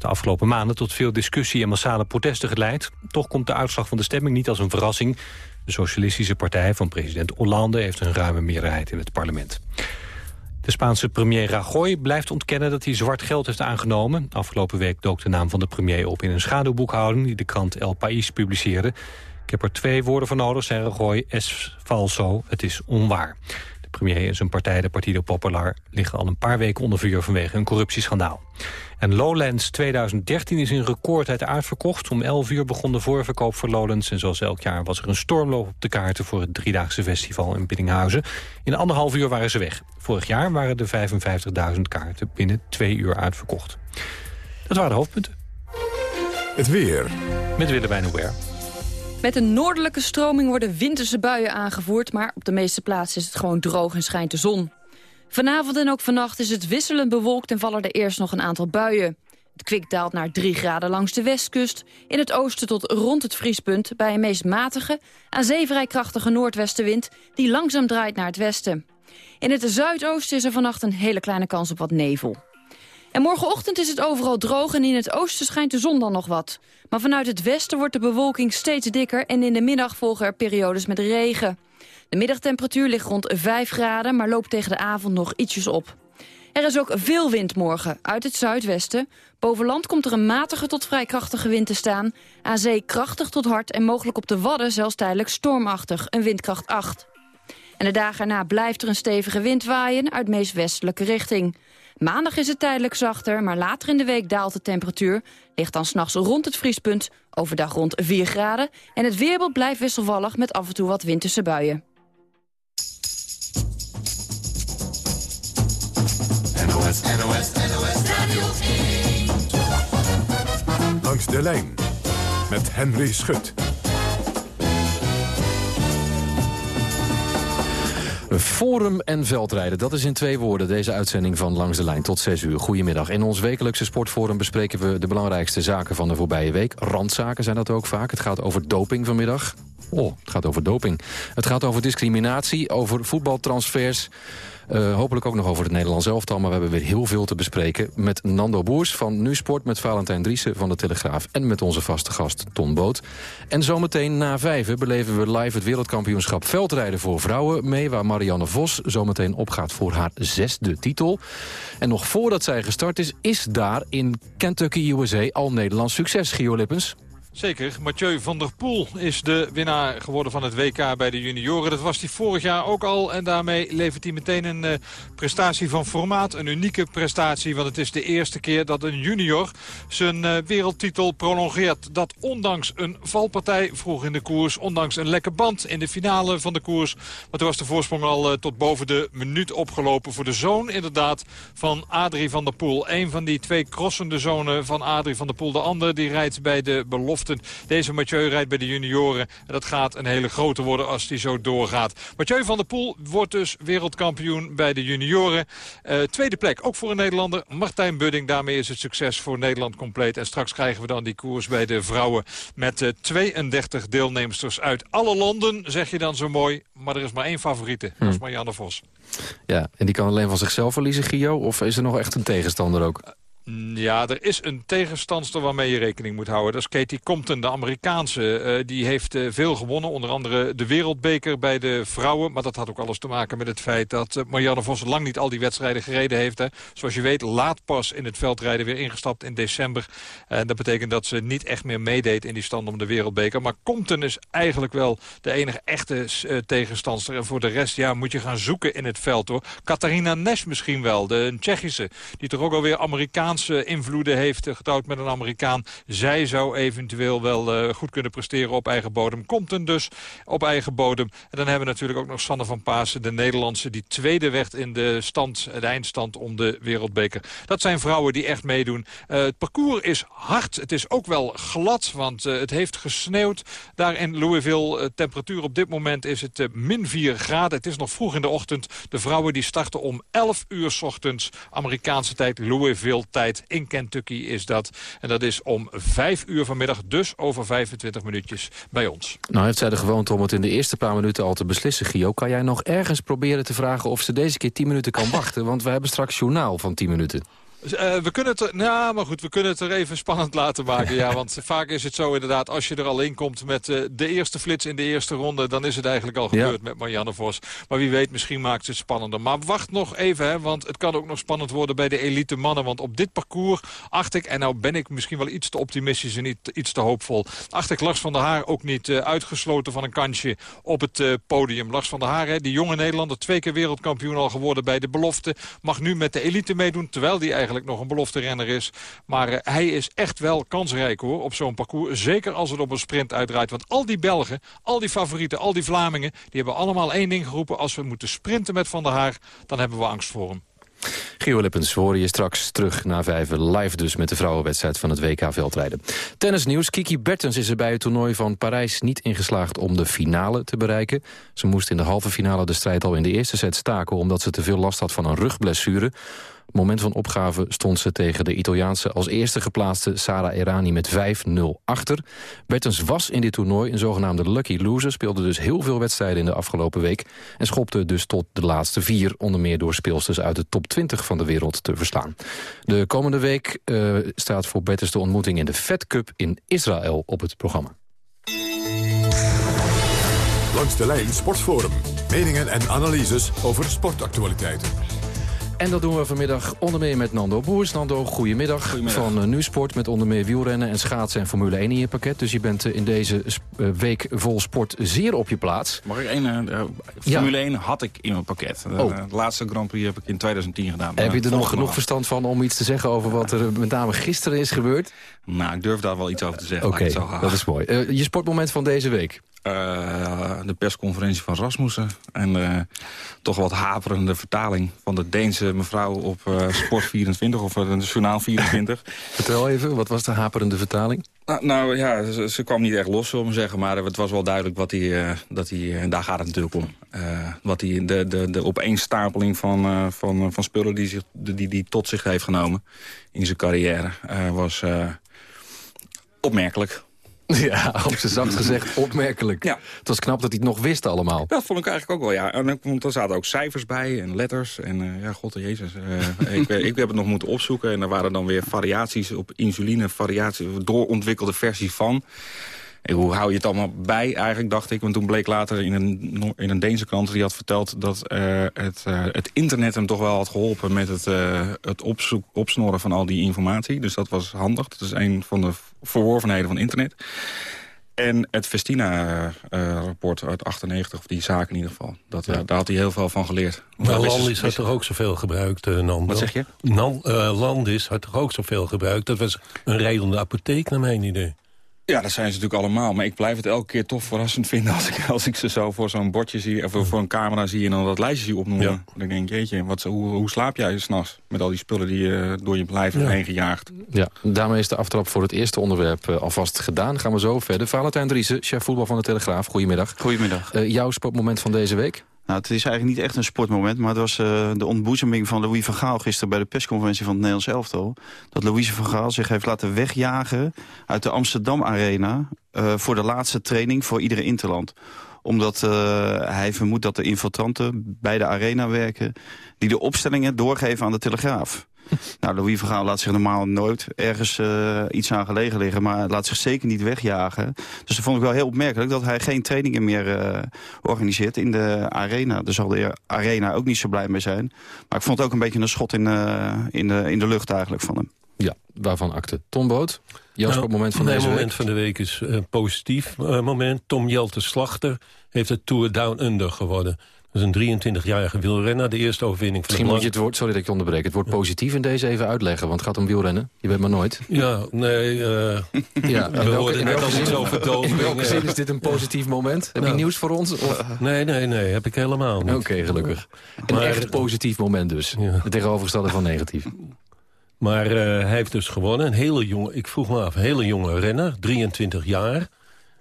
de afgelopen maanden tot veel discussie en massale protesten geleid. Toch komt de uitslag van de stemming niet als een verrassing. De socialistische partij van president Hollande heeft een ruime meerderheid in het parlement. De Spaanse premier Rajoy blijft ontkennen dat hij zwart geld heeft aangenomen. Afgelopen week dook de naam van de premier op in een schaduwboekhouding... die de krant El País publiceerde. Ik heb er twee woorden voor nodig, zei Rajoy. Es falso, het is onwaar. De premier en zijn partij, de Partido Popular... liggen al een paar weken onder vuur vanwege een corruptieschandaal. En Lowlands 2013 is in recordtijd uitverkocht. Om 11 uur begon de voorverkoop voor Lowlands. En zoals elk jaar was er een stormloop op de kaarten... voor het driedaagse festival in Biddinghuizen. In anderhalf uur waren ze weg. Vorig jaar waren de 55.000 kaarten binnen twee uur uitverkocht. Dat waren de hoofdpunten. Het weer. Met Willemijn Weer. Met een noordelijke stroming worden winterse buien aangevoerd... maar op de meeste plaatsen is het gewoon droog en schijnt de zon. Vanavond en ook vannacht is het wisselend bewolkt en vallen er eerst nog een aantal buien. Het kwik daalt naar 3 graden langs de westkust. In het oosten tot rond het vriespunt bij een meest matige... aan zee vrij krachtige noordwestenwind die langzaam draait naar het westen. In het zuidoosten is er vannacht een hele kleine kans op wat nevel. En morgenochtend is het overal droog en in het oosten schijnt de zon dan nog wat. Maar vanuit het westen wordt de bewolking steeds dikker... en in de middag volgen er periodes met regen. De middagtemperatuur ligt rond 5 graden, maar loopt tegen de avond nog ietsjes op. Er is ook veel wind morgen, uit het zuidwesten. Boven land komt er een matige tot vrij krachtige wind te staan. Aan zee krachtig tot hard en mogelijk op de Wadden zelfs tijdelijk stormachtig, een windkracht 8. En de dagen erna blijft er een stevige wind waaien uit meest westelijke richting. Maandag is het tijdelijk zachter, maar later in de week daalt de temperatuur. Ligt dan s'nachts rond het vriespunt, overdag rond 4 graden. En het weerbeeld blijft wisselvallig met af en toe wat winterse buien. NOS, NOS, NOS Radio 1. Langs de lijn met Henry Schut. Forum en veldrijden, dat is in twee woorden deze uitzending van Langs de Lijn tot 6 uur. Goedemiddag. In ons wekelijkse sportforum bespreken we de belangrijkste zaken van de voorbije week. Randzaken zijn dat ook vaak. Het gaat over doping vanmiddag. Oh, het gaat over doping. Het gaat over discriminatie, over voetbaltransfers... Uh, hopelijk ook nog over het Nederlands elftal. Maar we hebben weer heel veel te bespreken. Met Nando Boers van Nu Sport, met Valentijn Driessen van de Telegraaf... en met onze vaste gast Ton Boot. En zometeen na vijven beleven we live het wereldkampioenschap veldrijden voor vrouwen mee... waar Marianne Vos zometeen opgaat voor haar zesde titel. En nog voordat zij gestart is, is daar in Kentucky, USA al Nederlands succes, Gio Lippens. Zeker. Mathieu van der Poel is de winnaar geworden van het WK bij de junioren. Dat was hij vorig jaar ook al. En daarmee levert hij meteen een uh, prestatie van formaat. Een unieke prestatie. Want het is de eerste keer dat een junior zijn uh, wereldtitel prolongeert. Dat ondanks een valpartij vroeg in de koers. Ondanks een lekke band in de finale van de koers. Maar toen was de voorsprong al uh, tot boven de minuut opgelopen. Voor de zoon inderdaad van Adrie van der Poel. Een van die twee crossende zonen van Adrie van der Poel. De ander die rijdt bij de belofte beloften. Deze Mathieu rijdt bij de junioren. En dat gaat een hele grote worden als die zo doorgaat. Mathieu van der Poel wordt dus wereldkampioen bij de junioren. Uh, tweede plek, ook voor een Nederlander. Martijn Budding, daarmee is het succes voor Nederland compleet. En straks krijgen we dan die koers bij de vrouwen... met uh, 32 deelnemsters uit alle landen, zeg je dan zo mooi. Maar er is maar één favoriete, dat is hm. Marianne Vos. Ja, en die kan alleen van zichzelf verliezen, Gio? Of is er nog echt een tegenstander ook? Ja, er is een tegenstandster waarmee je rekening moet houden. Dat is Katie Compton, de Amerikaanse. Uh, die heeft uh, veel gewonnen, onder andere de wereldbeker bij de vrouwen. Maar dat had ook alles te maken met het feit dat uh, Marianne Vos lang niet al die wedstrijden gereden heeft. Hè. Zoals je weet, laat pas in het veldrijden weer ingestapt in december. En dat betekent dat ze niet echt meer meedeed in die stand om de wereldbeker. Maar Compton is eigenlijk wel de enige echte tegenstandster. En voor de rest ja, moet je gaan zoeken in het veld hoor. Katarina Nes misschien wel, de Tsjechische. Die toch ook alweer Amerikaans invloeden heeft eh, getrouwd met een Amerikaan. Zij zou eventueel wel eh, goed kunnen presteren op eigen bodem. Komt een dus op eigen bodem. En dan hebben we natuurlijk ook nog Sanne van Paasen, de Nederlandse... die tweede werd in de, stand, eindstand om de wereldbeker. Dat zijn vrouwen die echt meedoen. Uh, het parcours is hard. Het is ook wel glad, want uh, het heeft gesneeuwd. Daar in Louisville, temperatuur op dit moment is het min 4 graden. Het is nog vroeg in de ochtend. De vrouwen die starten om 11 uur s ochtends Amerikaanse tijd, Louisville tijd in Kentucky is dat. En dat is om 5 uur vanmiddag, dus over 25 minuutjes bij ons. Nou heeft zij de gewoonte om het in de eerste paar minuten al te beslissen, Gio. Kan jij nog ergens proberen te vragen of ze deze keer 10 minuten kan wachten? Want we hebben straks journaal van 10 minuten. Uh, we kunnen het er, nou, maar goed, we kunnen het er even spannend laten maken. Ja, want vaak is het zo inderdaad, als je er al in komt met uh, de eerste flits in de eerste ronde... dan is het eigenlijk al gebeurd ja. met Marianne Vos. Maar wie weet, misschien maakt het spannender. Maar wacht nog even, hè, want het kan ook nog spannend worden bij de elite mannen. Want op dit parcours acht ik, en nou ben ik misschien wel iets te optimistisch en niet iets te hoopvol... acht ik Lars van der Haar ook niet uh, uitgesloten van een kansje op het podium. Lars van der Haar, hè, die jonge Nederlander, twee keer wereldkampioen al geworden bij de belofte... mag nu met de elite meedoen, terwijl die eigenlijk nog een belofte renner is. Maar uh, hij is echt wel kansrijk hoor op zo'n parcours. Zeker als het op een sprint uitdraait. Want al die Belgen, al die favorieten, al die Vlamingen... die hebben allemaal één ding geroepen. Als we moeten sprinten met Van der Haar, dan hebben we angst voor hem. Gio Lippens hoor je straks terug na vijf live dus met de vrouwenwedstrijd van het WK veldrijden. Tennisnieuws, Kiki Bertens is er bij het toernooi van Parijs niet ingeslaagd om de finale te bereiken. Ze moest in de halve finale de strijd al in de eerste set staken omdat ze te veel last had van een rugblessure moment van opgave stond ze tegen de Italiaanse als eerste geplaatste Sara Errani met 5-0 achter. Bertens was in dit toernooi een zogenaamde lucky loser, speelde dus heel veel wedstrijden in de afgelopen week en schopte dus tot de laatste vier, onder meer door speelsters uit de top 20 van de wereld te verslaan. De komende week uh, staat voor Bertens de ontmoeting in de Fed Cup in Israël op het programma. Langs de lijn Sportforum. Meningen en analyses over sportactualiteiten. En dat doen we vanmiddag onder meer met Nando Boers. Nando, goedemiddag. goedemiddag. Van uh, Nusport met onder meer wielrennen en schaatsen en Formule 1 in je pakket. Dus je bent uh, in deze uh, week vol sport zeer op je plaats. Mag ik één? Formule ja. 1 had ik in mijn pakket. Oh. De laatste Grand Prix heb ik in 2010 gedaan. Heb je er nog genoeg verstand van om iets te zeggen over wat er met name gisteren is gebeurd? Nou, ik durf daar wel iets over te zeggen. Oké, okay, dat is mooi. je sportmoment van deze week? Uh, de persconferentie van Rasmussen. En uh, toch wat haperende vertaling van de Deense mevrouw op uh, Sport 24 of het Journaal 24. Vertel even, wat was de haperende vertaling? Nou, nou ja, ze, ze, kwam niet echt los, zullen we zeggen. Maar het was wel duidelijk wat hij, dat hij en daar gaat het natuurlijk om. wat hij, de, de, de opeenstapeling van, van, van spullen die, zich, die, die tot zich heeft genomen in zijn carrière was opmerkelijk. Ja, op zijn zacht gezegd opmerkelijk. Ja. Het was knap dat hij het nog wist allemaal. Dat vond ik eigenlijk ook wel, ja. En, want er zaten ook cijfers bij en letters. En uh, ja, god en jezus. Uh, ik, ik heb het nog moeten opzoeken. En er waren dan weer variaties op insuline. Variaties, doorontwikkelde versie van. En hoe hou je het allemaal bij eigenlijk, dacht ik. Want toen bleek later in een, in een Deense krant... die had verteld dat uh, het, uh, het internet hem toch wel had geholpen... met het, uh, het opzoek, opsnorren van al die informatie. Dus dat was handig. Dat is een van de verworvenheden van internet. En het Festina-rapport uit 98, of die zaak in ieder geval. Dat, ja. Daar had hij heel veel van geleerd. Maar Landis had toch ook zoveel gebruikt, Nando? Wat zeg je? Nan, Landis had toch ook zoveel gebruikt? Dat was een rijdende apotheek, naar mijn idee. Ja, dat zijn ze natuurlijk allemaal. Maar ik blijf het elke keer toch verrassend vinden... als ik, als ik ze zo voor zo'n bordje zie... of voor een camera zie en dan dat lijstje zie opnoemen. Dan denk ik, jeetje, wat, hoe, hoe slaap jij s'nachts? Met al die spullen die je door je lijf ja. heen gejaagd. Ja, daarmee is de aftrap voor het eerste onderwerp uh, alvast gedaan. Gaan we zo verder. Valentijn Driessen, chef voetbal van de Telegraaf. Goedemiddag. Goedemiddag. Uh, jouw sportmoment van deze week? Nou, het is eigenlijk niet echt een sportmoment, maar het was uh, de ontboezeming van Louis van Gaal gisteren bij de persconferentie van het Nederlands elftal. Dat Louis van Gaal zich heeft laten wegjagen uit de Amsterdam Arena uh, voor de laatste training voor iedere interland omdat uh, hij vermoedt dat de infiltranten bij de arena werken... die de opstellingen doorgeven aan de Telegraaf. Nou, Louis van Gaal laat zich normaal nooit ergens uh, iets aan gelegen liggen... maar laat zich zeker niet wegjagen. Dus dat vond ik wel heel opmerkelijk dat hij geen trainingen meer uh, organiseert in de arena. Daar zal de arena ook niet zo blij mee zijn. Maar ik vond het ook een beetje een schot in, uh, in, de, in de lucht eigenlijk van hem. Ja, waarvan akte. Tom Boot, jouw nou, moment van deze moment week? van de week is een positief moment. Tom Jelte Slachter heeft het Tour Down Under geworden. Dat is een 23-jarige wielrenner, de eerste overwinning van Misschien moet je het woord, sorry dat ik je onderbreek, het woord positief in deze even uitleggen, want het gaat om wielrennen. Je weet maar nooit. Ja, nee, uh, ja, we hoorden net al iets over doping. In welke zin is dit een positief moment? Heb je nieuws voor ons? Of? Nee, nee, nee, heb ik helemaal niet. Oké, okay, gelukkig. Een maar, echt positief moment dus. Ja. De tegenovergestelde van negatief. Maar uh, hij heeft dus gewonnen. Een hele jonge, ik vroeg me af, een hele jonge renner, 23 jaar.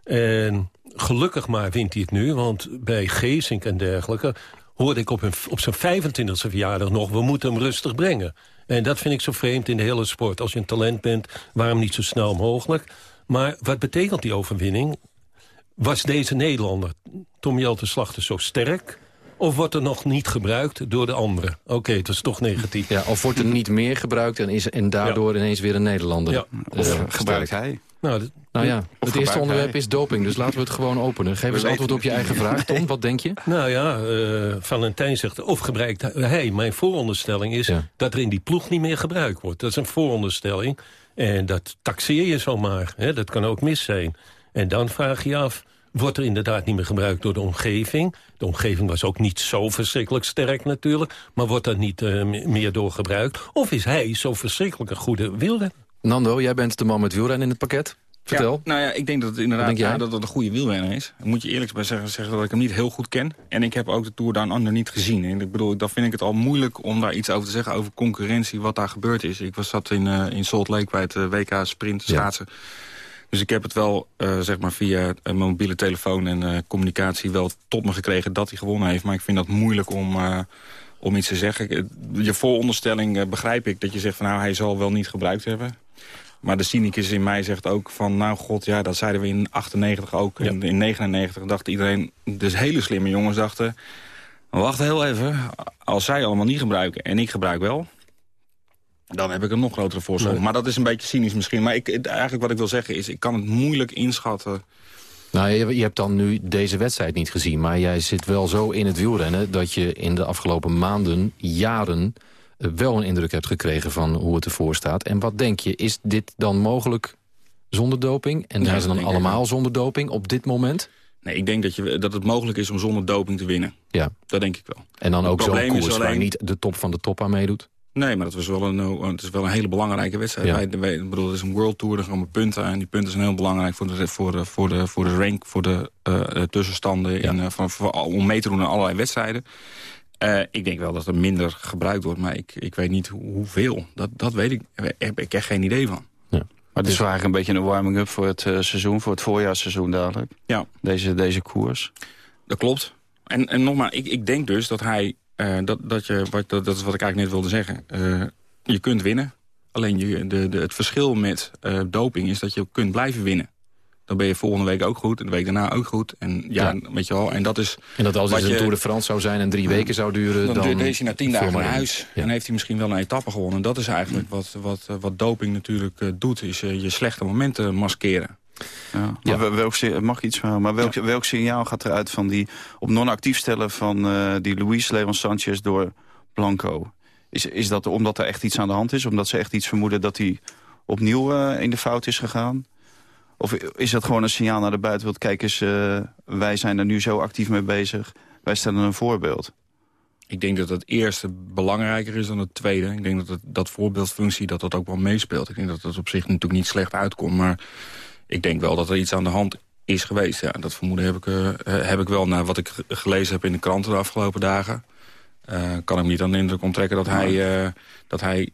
En gelukkig maar wint hij het nu, want bij Geesink en dergelijke... hoorde ik op, een, op zijn 25e verjaardag nog... we moeten hem rustig brengen. En dat vind ik zo vreemd in de hele sport. Als je een talent bent, waarom niet zo snel mogelijk? Maar wat betekent die overwinning? Was deze Nederlander, Tom Jelte Slachter, zo sterk... Of wordt er nog niet gebruikt door de anderen? Oké, okay, het is toch negatief. Ja, of wordt er niet meer gebruikt en, is, en daardoor ja. ineens weer een Nederlander? Ja. Of uh, gebruikt hij? Nou, dat, nou ja, het eerste onderwerp is doping, dus laten we het gewoon openen. Geef eens antwoord op je eigen vraag, Tom. Wat denk je? Nou ja, uh, Valentijn zegt, of gebruikt hij. Mijn vooronderstelling is ja. dat er in die ploeg niet meer gebruikt wordt. Dat is een vooronderstelling. En dat taxeer je zomaar. Hè? Dat kan ook mis zijn. En dan vraag je af, wordt er inderdaad niet meer gebruikt door de omgeving. De omgeving was ook niet zo verschrikkelijk sterk natuurlijk. Maar wordt er niet uh, meer door gebruikt? Of is hij zo verschrikkelijk een goede wielrenner? Nando, jij bent de man met wielrennen in het pakket. Vertel. Ja, nou ja, ik denk dat het inderdaad ja, dat het een goede wielrenner is. Moet je eerlijk bij zeggen, zeggen dat ik hem niet heel goed ken. En ik heb ook de Tour Down Under niet gezien. En ik bedoel, dan vind ik het al moeilijk om daar iets over te zeggen... over concurrentie, wat daar gebeurd is. Ik was zat in, uh, in Salt Lake bij het uh, WK Sprint schaatsen. Ja. Dus ik heb het wel, uh, zeg maar, via een mobiele telefoon en communicatie... wel tot me gekregen dat hij gewonnen heeft. Maar ik vind dat moeilijk om, om iets te zeggen. Je vooronderstelling begrijp ik dat je zegt van... nou, hij zal wel niet gebruikt hebben. Maar de cynicus in mij zegt ook van... nou god, ja, dat zeiden we in 98 ook. Ja. En in 99 dacht iedereen... dus hele slimme jongens dachten... wacht heel even, als zij allemaal niet gebruiken en ik gebruik wel... dan heb ik een nog grotere. Nee. Maar dat is een beetje cynisch misschien. Maar ik, eigenlijk wat ik wil zeggen is, ik kan het moeilijk inschatten... Nou, je, je hebt dan nu deze wedstrijd niet gezien... maar jij zit wel zo in het wielrennen... dat je in de afgelopen maanden, jaren wel een indruk hebt gekregen van hoe het ervoor staat. En wat denk je, is dit dan mogelijk zonder doping? En zijn ze dan allemaal zonder doping op dit moment? Nee, ik denk dat, je, dat het mogelijk is om zonder doping te winnen. Ja. Dat denk ik wel. En dan ook zo'n koers alleen... waar niet de top van de top aan meedoet? Nee, maar dat was wel een, het is wel een hele belangrijke wedstrijd. Ja. Wij, wij, ik bedoel, het is een World Tour, er komen punten. En die punten zijn heel belangrijk voor de, voor de, voor de, voor de rank, voor de uh, tussenstanden. Ja. In, uh, van, voor, om mee te doen aan allerlei wedstrijden. Uh, ik denk wel dat er minder gebruikt wordt, maar ik, ik weet niet hoeveel. Dat, dat weet ik. Heb ik echt geen idee van. Ja. Maar het is eigenlijk een beetje een warming-up voor het uh, seizoen, voor het voorjaarsseizoen dadelijk. Ja. Deze, deze koers. Dat klopt. En, en nogmaals, ik, ik denk dus dat hij, uh, dat, dat, je, wat, dat, dat is wat ik eigenlijk net wilde zeggen. je kunt winnen. Alleen je, de, de, het verschil met doping is dat je kunt blijven winnen dan ben je volgende week ook goed. En de week daarna ook goed. En ja, ja. weet je wel. En dat is. En dat als het een Tour de France zou zijn en drie weken zou duren. Dan, dan duurt deze na tien dagen naar huis. Ja. En heeft hij misschien wel een etappe gewonnen. En dat is eigenlijk wat, wat, wat doping natuurlijk uh, doet. Is uh, je slechte momenten maskeren. Ja, maar ja. welk, mag ik iets vragen? Maar welk, ja. welk signaal gaat eruit van die op non-actief stellen van uh, die Luis Leon Sanchez door Blanco? Is, is dat omdat er echt iets aan de hand is? Omdat ze echt iets vermoeden dat hij opnieuw in de fout is gegaan? Of is dat gewoon een signaal naar de buitenwereld? Kijk eens, uh, wij zijn er nu zo actief mee bezig. Wij stellen een voorbeeld. Ik denk dat het eerste belangrijker is dan het tweede. Ik denk dat het, dat voorbeeldfunctie dat dat ook wel meespeelt. Ik denk dat dat op zich natuurlijk niet slecht uitkomt. Maar ik denk wel dat er iets aan de hand is geweest. Ja, dat vermoeden heb ik, uh, heb ik wel naar wat ik gelezen heb in de kranten de afgelopen dagen. Uh, kan hem niet aan de indruk onttrekken dat hij, uh, dat hij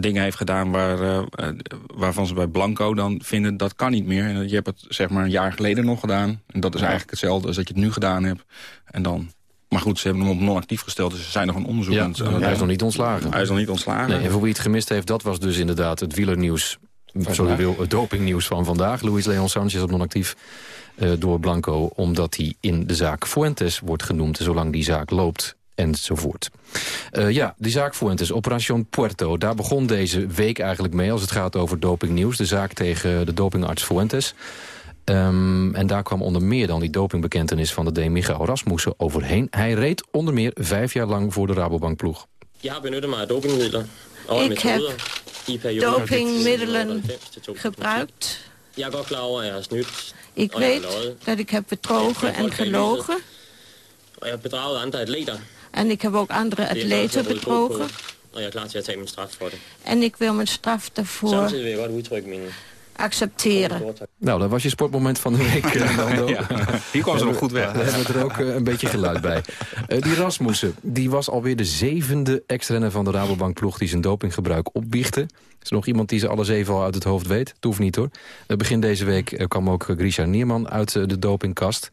dingen heeft gedaan waar, waarvan ze bij Blanco dan vinden dat kan niet meer. En je hebt het zeg maar een jaar geleden nog gedaan. En dat is eigenlijk hetzelfde als dat je het nu gedaan hebt. En dan maar goed, ze hebben hem op non-actief gesteld, dus ze zijn nog een onderzoek ja, aan het Hij is nog niet ontslagen. Hij is nog niet ontslagen. Nee, en voor wie het gemist heeft, dat was dus inderdaad het wielernieuws. Sorry, wil, het dopingnieuws van vandaag. Luis Leon Sanchez op non-actief uh, door Blanco... omdat hij in de zaak Fuentes wordt genoemd... zolang die zaak loopt enzovoort. Uh, ja, die zaak Fuentes, Operation Puerto... daar begon deze week eigenlijk mee als het gaat over dopingnieuws. De zaak tegen de dopingarts Fuentes... Um, en daar kwam onder meer dan die dopingbekentenis van de D. Michael Rasmussen overheen. Hij reed onder meer vijf jaar lang voor de Rabobank ploeg. Ja, benuttet mij dopingmiddelen. Ik heb dopingmiddelen gebruikt. Ja. Ik weet dat ik heb betrogen en gelogen. Og jeg har bedraget andre atleter. En ik heb ook andere atleten jeg er klar til at tage min straf det. En ik wil mijn straf daarvoor accepteren. Nou, dat was je sportmoment van de week, Nando. ja, hier kwam ze nog goed weg. We hebben er ook uh, een beetje geluid bij. Uh, die Rasmussen, die was alweer de zevende ex-renner van de Rabobank-ploeg... die zijn dopinggebruik opbiechte. Is er nog iemand die ze alle zeven al uit het hoofd weet? Het hoeft niet, hoor. Uh, begin deze week kwam ook Grisha Nierman uit de dopingkast.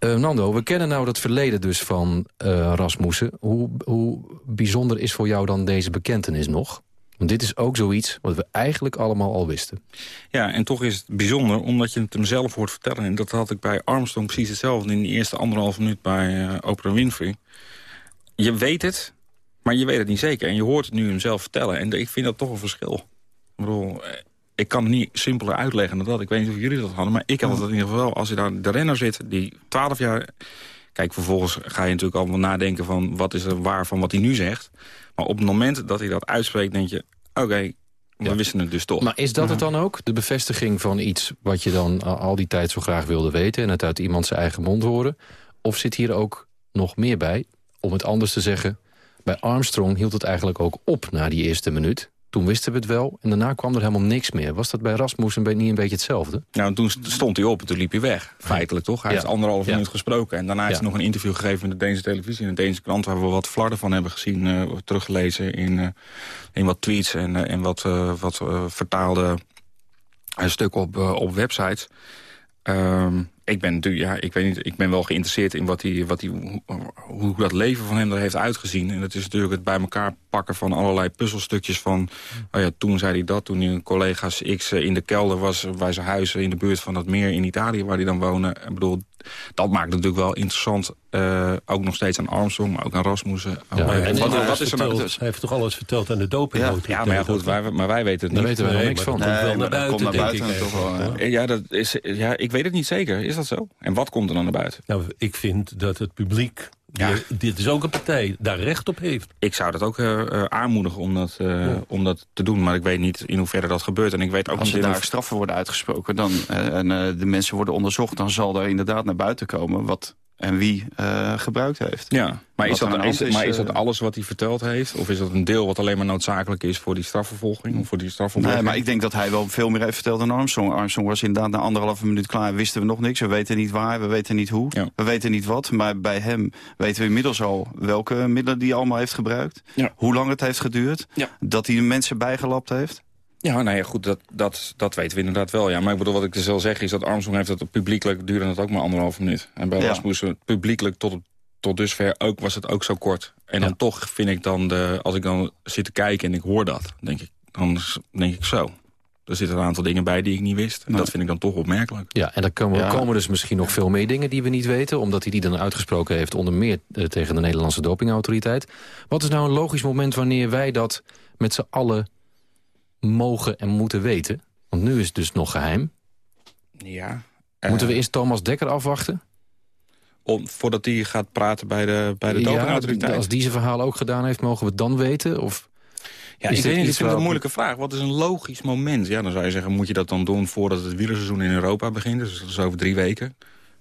Nando, we kennen nou dat verleden dus van Rasmussen. Hoe, hoe bijzonder is voor jou dan deze bekentenis nog? Want dit is ook zoiets wat we eigenlijk allemaal al wisten. Ja, en toch is het bijzonder omdat je het hem zelf hoort vertellen. En dat had ik bij Armstrong precies hetzelfde in die eerste anderhalve minuut bij uh, Oprah Winfrey. Je weet het, maar je weet het niet zeker. En je hoort het nu hem zelf vertellen. En ik vind dat toch een verschil. Ik bedoel, ik kan het niet simpeler uitleggen dan dat. Ik weet niet of jullie dat hadden, maar ik had het in ieder geval... als je daar de renner zit die 12 jaar... Kijk, vervolgens ga je natuurlijk allemaal nadenken van... wat is er waar van wat hij nu zegt. Maar op het moment dat hij dat uitspreekt, denk je... oké, we wisten het dus toch. Maar is dat het dan ook? De bevestiging van iets wat je dan al die tijd zo graag wilde weten... en het uit iemand zijn eigen mond horen? Of zit hier ook nog meer bij? Om het anders te zeggen, bij Armstrong hield het eigenlijk ook op na die eerste minuut. Toen wisten we het wel en daarna kwam er helemaal niks meer. Was dat bij Rasmussen niet een beetje hetzelfde? Nou, toen stond hij op en toen liep hij weg. Feitelijk toch? Hij ja. heeft anderhalf minuut gesproken. En daarna heeft hij nog een interview gegeven met de Deense televisie... in de Deense krant, waar we wat flarden van hebben gezien... Uh, teruggelezen in, uh, in wat tweets en, uh, en wat, wat vertaalde stukken op, op websites... Um, ik ben ja, ik weet niet, ik ben wel geïnteresseerd in wat hij, wat hij, hoe, dat leven van hem er heeft uitgezien. En dat is natuurlijk het bij elkaar pakken van allerlei puzzelstukjes van, oh ja, toen zei hij dat, toen hij collega's X in de kelder was bij zijn huis in de buurt van dat meer in Italië waar hij dan woonde. Ik bedoel, dat maakt natuurlijk wel interessant, uh, ook nog steeds aan Armstrong, maar ook aan Rasmussen. Ja, oh, en wat, wat is er nou Hij heeft toch alles verteld aan de doping? Ja, ja maar ja, goed, wij, maar wij weten het niet. Daar weten we nee, niks van. Nee, komt naar buiten, komt naar buiten ik, toch wel. Ja. ja, dat is, ja, ik weet het niet zeker. Is dat zo? En wat komt er dan naar buiten? Nou, ik vind dat het publiek ja. dit is ook een partij, daar recht op heeft. Ik zou dat ook uh, aanmoedigen om dat, uh, ja. om dat te doen. Maar ik weet niet in hoeverre dat gebeurt. En ik weet ook Als er daar straffen worden uitgesproken dan, en de mensen worden onderzocht... dan zal er inderdaad naar buiten komen wat en wie uh, gebruikt heeft. Ja, maar, is dat, is, is, maar is dat alles wat hij verteld heeft? Of is dat een deel wat alleen maar noodzakelijk is voor die strafvervolging? Of voor die strafvervolging? Nee, maar ik denk dat hij wel veel meer heeft verteld dan Armstrong. Armstrong was inderdaad na anderhalve minuut klaar. Wisten we nog niks. We weten niet waar, we weten niet hoe. Ja. We weten niet wat. Maar bij hem weten we inmiddels al welke middelen hij allemaal heeft gebruikt. Ja. Hoe lang het heeft geduurd. Dat hij de mensen bijgelapt heeft. Ja, nou ja, goed, dat, dat, dat weten we inderdaad wel. Ja. Maar ik bedoel, wat ik dus wil zeggen is dat Armstrong heeft dat publiekelijk duurde het ook maar anderhalve minuut. En bij ja. Rasmussen publiekelijk tot, tot dusver ook, was het ook zo kort. En dan toch vind ik dan, de, als ik dan zit te kijken en ik hoor dat, denk ik, dan denk ik zo. Er zitten een aantal dingen bij die ik niet wist. En dat vind ik dan toch opmerkelijk. Ja, en dan komen, ja. komen dus misschien nog veel meer dingen die we niet weten. Omdat hij die dan uitgesproken heeft onder meer eh, tegen de Nederlandse dopingautoriteit. Wat is nou een logisch moment wanneer wij dat met z'n allen mogen en moeten weten? Want nu is het dus nog geheim. Ja. Moeten we eerst Thomas Dekker afwachten? Om, voordat hij gaat praten bij de, bij de dopingautoriteit? Ja, als die zijn verhaal ook gedaan heeft, mogen we het dan weten? Of ja, ik weet niet, ik vind het een moeilijke vraag. Wat is een logisch moment? Ja, dan zou je zeggen, moet je dat dan doen voordat het wielerseizoen in Europa begint? Dus dat is over drie weken.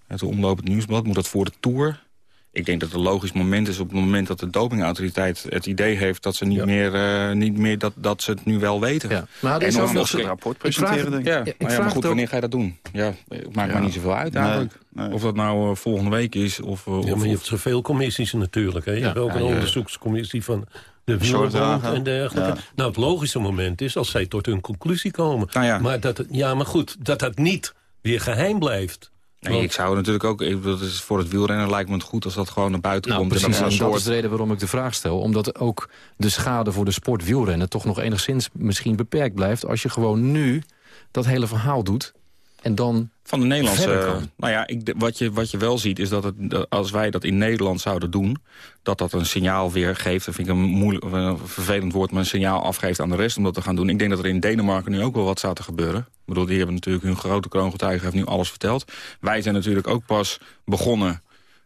Het omlopend nieuwsblad, moet dat voor de Tour? Ik denk dat het een logisch moment is op het moment dat de dopingautoriteit het idee heeft dat ze niet meer, uh, niet meer dat, dat ze het nu wel weten. Ja. Maar en dan het rapport presenteren, denk ik. Ja, maar, ja, maar goed, wanneer ga je dat doen? Ja, het maakt ja. maar niet zoveel uit eigenlijk. Nee, Of dat nou uh, volgende week is. Of, uh, ja, maar je hebt zoveel commissies natuurlijk. Hè? Je hebt ook een onderzoekscommissie van de Wielrenbond en dergelijke. Nou, het logische moment is als zij tot hun conclusie komen. Nou maar dat, ja, maar goed, dat dat niet weer geheim blijft. Nee, ik zou natuurlijk ook, ik, dat is voor het wielrennen lijkt me het goed als dat gewoon naar buiten nou, komt. Precies, en dat is de reden waarom ik de vraag stel. Omdat ook de schade voor de sport wielrennen toch nog enigszins misschien beperkt blijft... als je gewoon nu dat hele verhaal doet en dan van de Nederlandse... Nou ja, ik, wat, je, wat je wel ziet is dat het, als wij dat in Nederland zouden doen... dat dat een signaal weer geeft. Dat vind ik een, moeilijk, een vervelend woord, maar een signaal afgeeft aan de rest om dat te gaan doen. Ik denk dat er in Denemarken nu ook wel wat zou te gebeuren. Ik bedoel, die hebben natuurlijk hun grote kroongetuige heeft nu alles verteld. Wij zijn natuurlijk ook pas begonnen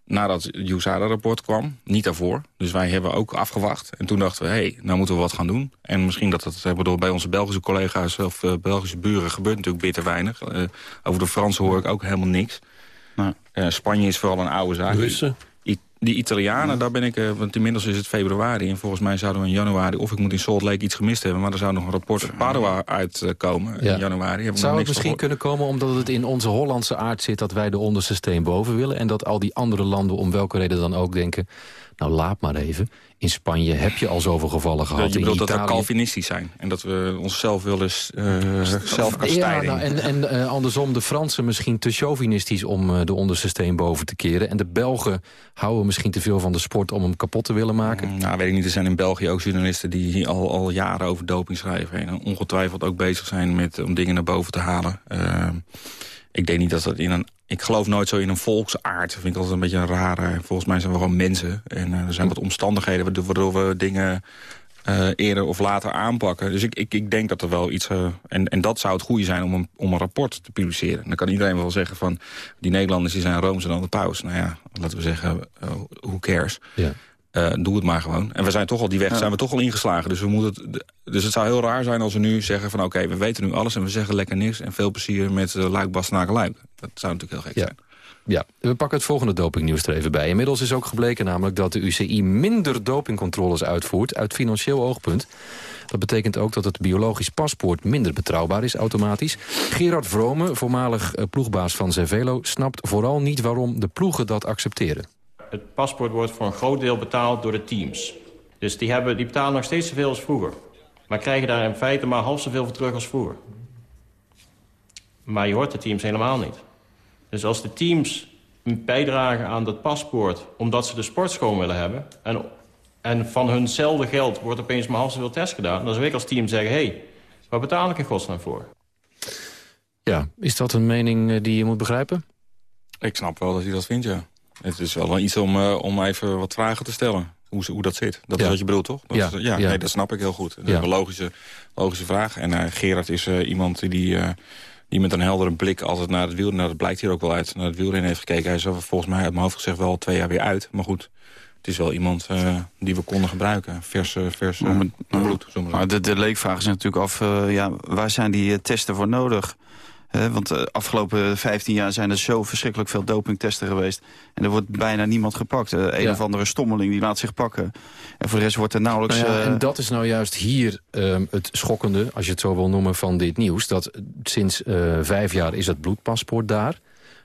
nadat het USADA-rapport kwam. Niet daarvoor. Dus wij hebben ook afgewacht. En toen dachten we, hé, hey, nou moeten we wat gaan doen. En misschien dat eh, bedoel, bij onze Belgische collega's of uh, Belgische buren gebeurt natuurlijk bitter weinig. Uh, over de Fransen hoor ik ook helemaal niks. Nou. Uh, Spanje is vooral een oude zaak. Russen? Die Italianen, daar ben ik, uh, want inmiddels is het februari... en volgens mij zouden we in januari, of ik moet in Salt Lake iets gemist hebben... maar er zou nog een rapport uit Padua uitkomen in januari. Zou het misschien kunnen komen omdat het in onze Hollandse aard zit... dat wij de onderste steen boven willen... en dat al die andere landen, om welke reden dan ook, denken... nou, laat maar even. In Spanje heb je al zoveel gevallen gehad. Je bedoelt dat we calvinistisch zijn. En dat we onszelf willen uh, zelf kastijden. Ja, nou, en, en uh, andersom de Fransen misschien te chauvinistisch... om uh, de onderste steen boven te keren. En de Belgen houden misschien te veel van de sport... om hem kapot te willen maken. Mm, nou, weet ik niet. Er zijn in België ook journalisten... die al, al jaren over doping schrijven. En ongetwijfeld ook bezig zijn met, om dingen naar boven te halen. Ik denk niet dat dat in een ik geloof nooit zo in een volksaard. Dat vind ik altijd een beetje een rare. Volgens mij zijn we gewoon mensen. En uh, er zijn wat omstandigheden waardoor we dingen uh, eerder of later aanpakken. Dus ik, ik, ik denk dat er wel iets... Uh, en, en dat zou het goede zijn om een, om een rapport te publiceren. Dan kan iedereen wel zeggen van... die Nederlanders die zijn Rooms en dan de paus. Nou ja, laten we zeggen, who cares? Ja. Uh, doe het maar gewoon. En we zijn toch al die weg zijn we toch al ingeslagen. Dus, we moeten het, dus het zou heel raar zijn als we nu zeggen van... oké, okay, we weten nu alles en we zeggen lekker niks... en veel plezier met uh, Luik, Bastenaken, Luik. Dat zou natuurlijk heel gek ja. zijn. Ja, we pakken het volgende dopingnieuws er even bij. Inmiddels is ook gebleken namelijk dat de UCI minder dopingcontroles uitvoert... uit financieel oogpunt. Dat betekent ook dat het biologisch paspoort minder betrouwbaar is automatisch. Gerard Vrome, voormalig ploegbaas van Cervelo... snapt vooral niet waarom de ploegen dat accepteren. Het paspoort wordt voor een groot deel betaald door de teams. Dus die, hebben, die betalen nog steeds zoveel als vroeger. Maar krijgen daar in feite maar half zoveel voor terug als vroeger. Maar je hoort de teams helemaal niet. Dus als de teams bijdragen aan dat paspoort... omdat ze de sport schoon willen hebben... en, en van hunzelfde geld wordt opeens maar half zoveel test gedaan... dan zou ik als team zeggen... hé, hey, waar betaal ik in godsnaam voor? Ja, is dat een mening die je moet begrijpen? Ik snap wel dat hij dat vindt, ja. Het is wel iets om, uh, om even wat vragen te stellen. Hoe, hoe dat zit. Dat ja. is wat je bedoelt, toch? Dat ja. Is, ja, ja. Nee, dat snap ik heel goed. Dat ja. is een logische, logische vraag. En uh, Gerard is uh, iemand die, die met een heldere blik altijd naar het wielrennen... Nou, dat blijkt hier ook wel uit, naar het wielrennen heeft gekeken. Hij is er volgens mij uit mijn hoofd gezegd wel twee jaar weer uit. Maar goed, het is wel iemand die we konden gebruiken. Vers, vers maar, bloed. Maar de, de leekvraag is natuurlijk af, ja, waar zijn die testen voor nodig? Want de afgelopen 15 jaar zijn er zo verschrikkelijk veel dopingtesten geweest. En er wordt bijna niemand gepakt. Uh, een ja. of andere stommeling die laat zich pakken. En voor de rest wordt er nauwelijks... Nou ja, uh... en dat is nou juist hier um, het schokkende, als je het zo wil noemen, van dit nieuws. Dat sinds uh, vijf jaar is het bloedpaspoort daar.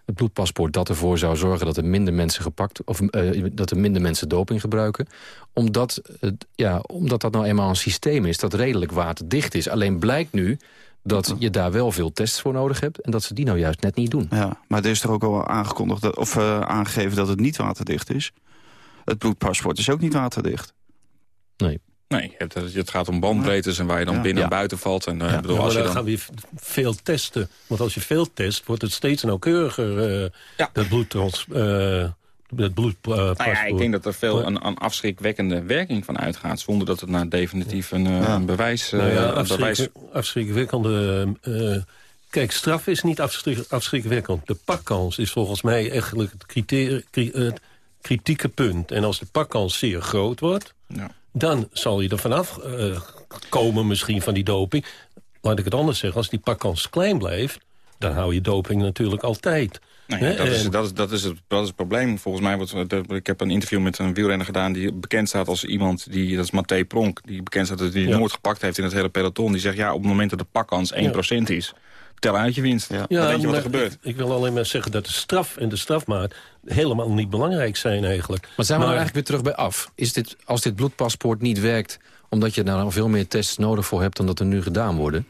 Het bloedpaspoort dat ervoor zou zorgen dat er minder mensen gepakt... of dat er minder mensen doping gebruiken. Omdat, ja, omdat dat nou eenmaal een systeem is dat redelijk waterdicht is. Alleen blijkt nu dat je daar wel veel tests voor nodig hebt... en dat ze die nou juist net niet doen. Ja, maar er is er ook al aangekondigd dat, of uh, aangegeven dat het niet waterdicht is. Het bloedpaspoort is ook niet waterdicht. Nee. Nee, het, het gaat om bandbreedtes en waar je dan ja. binnen en buiten valt. En, uh, ja. bedoel, ja, als je dan dan... gaan we veel testen. Want als je veel test, wordt het steeds nauwkeuriger, uh, ja. Dat bloedpaspoort. Nou ja, ik denk dat er veel een, een afschrikwekkende werking van uitgaat... zonder dat het nou definitief een, ja. een bewijs... Nou ja, een afschrik, bewijs... Afschrikwekkende... Uh, kijk, straf is niet afschrik, afschrikwekkend. De pakkans is volgens mij eigenlijk het, criteria, het kritieke punt. En als de pakkans zeer groot wordt... Ja. dan zal je er vanaf uh, komen misschien van die doping. Laat ik het anders zeggen. Als die pakkans klein blijft... dan hou je doping natuurlijk altijd... Nou ja, dat, is, dat, is, dat, is het, dat is het probleem. Volgens mij wordt, ik heb een interview met een wielrenner gedaan... die bekend staat als iemand, die, dat is Matthé Pronk... die bekend staat dat hij Ja. nooit gepakt heeft in het hele peloton. Die zegt, ja, op het moment dat de pakkans 1% is... tel uit je winst. Ja. Dan weet je wat er maar gebeurt. Ik, ik wil alleen maar zeggen dat de straf en de strafmaat... helemaal niet belangrijk zijn eigenlijk. Maar zijn we nou eigenlijk weer terug bij af? Is dit, als dit bloedpaspoort niet werkt... omdat je daar dan veel meer tests nodig voor hebt dan dat er nu gedaan worden...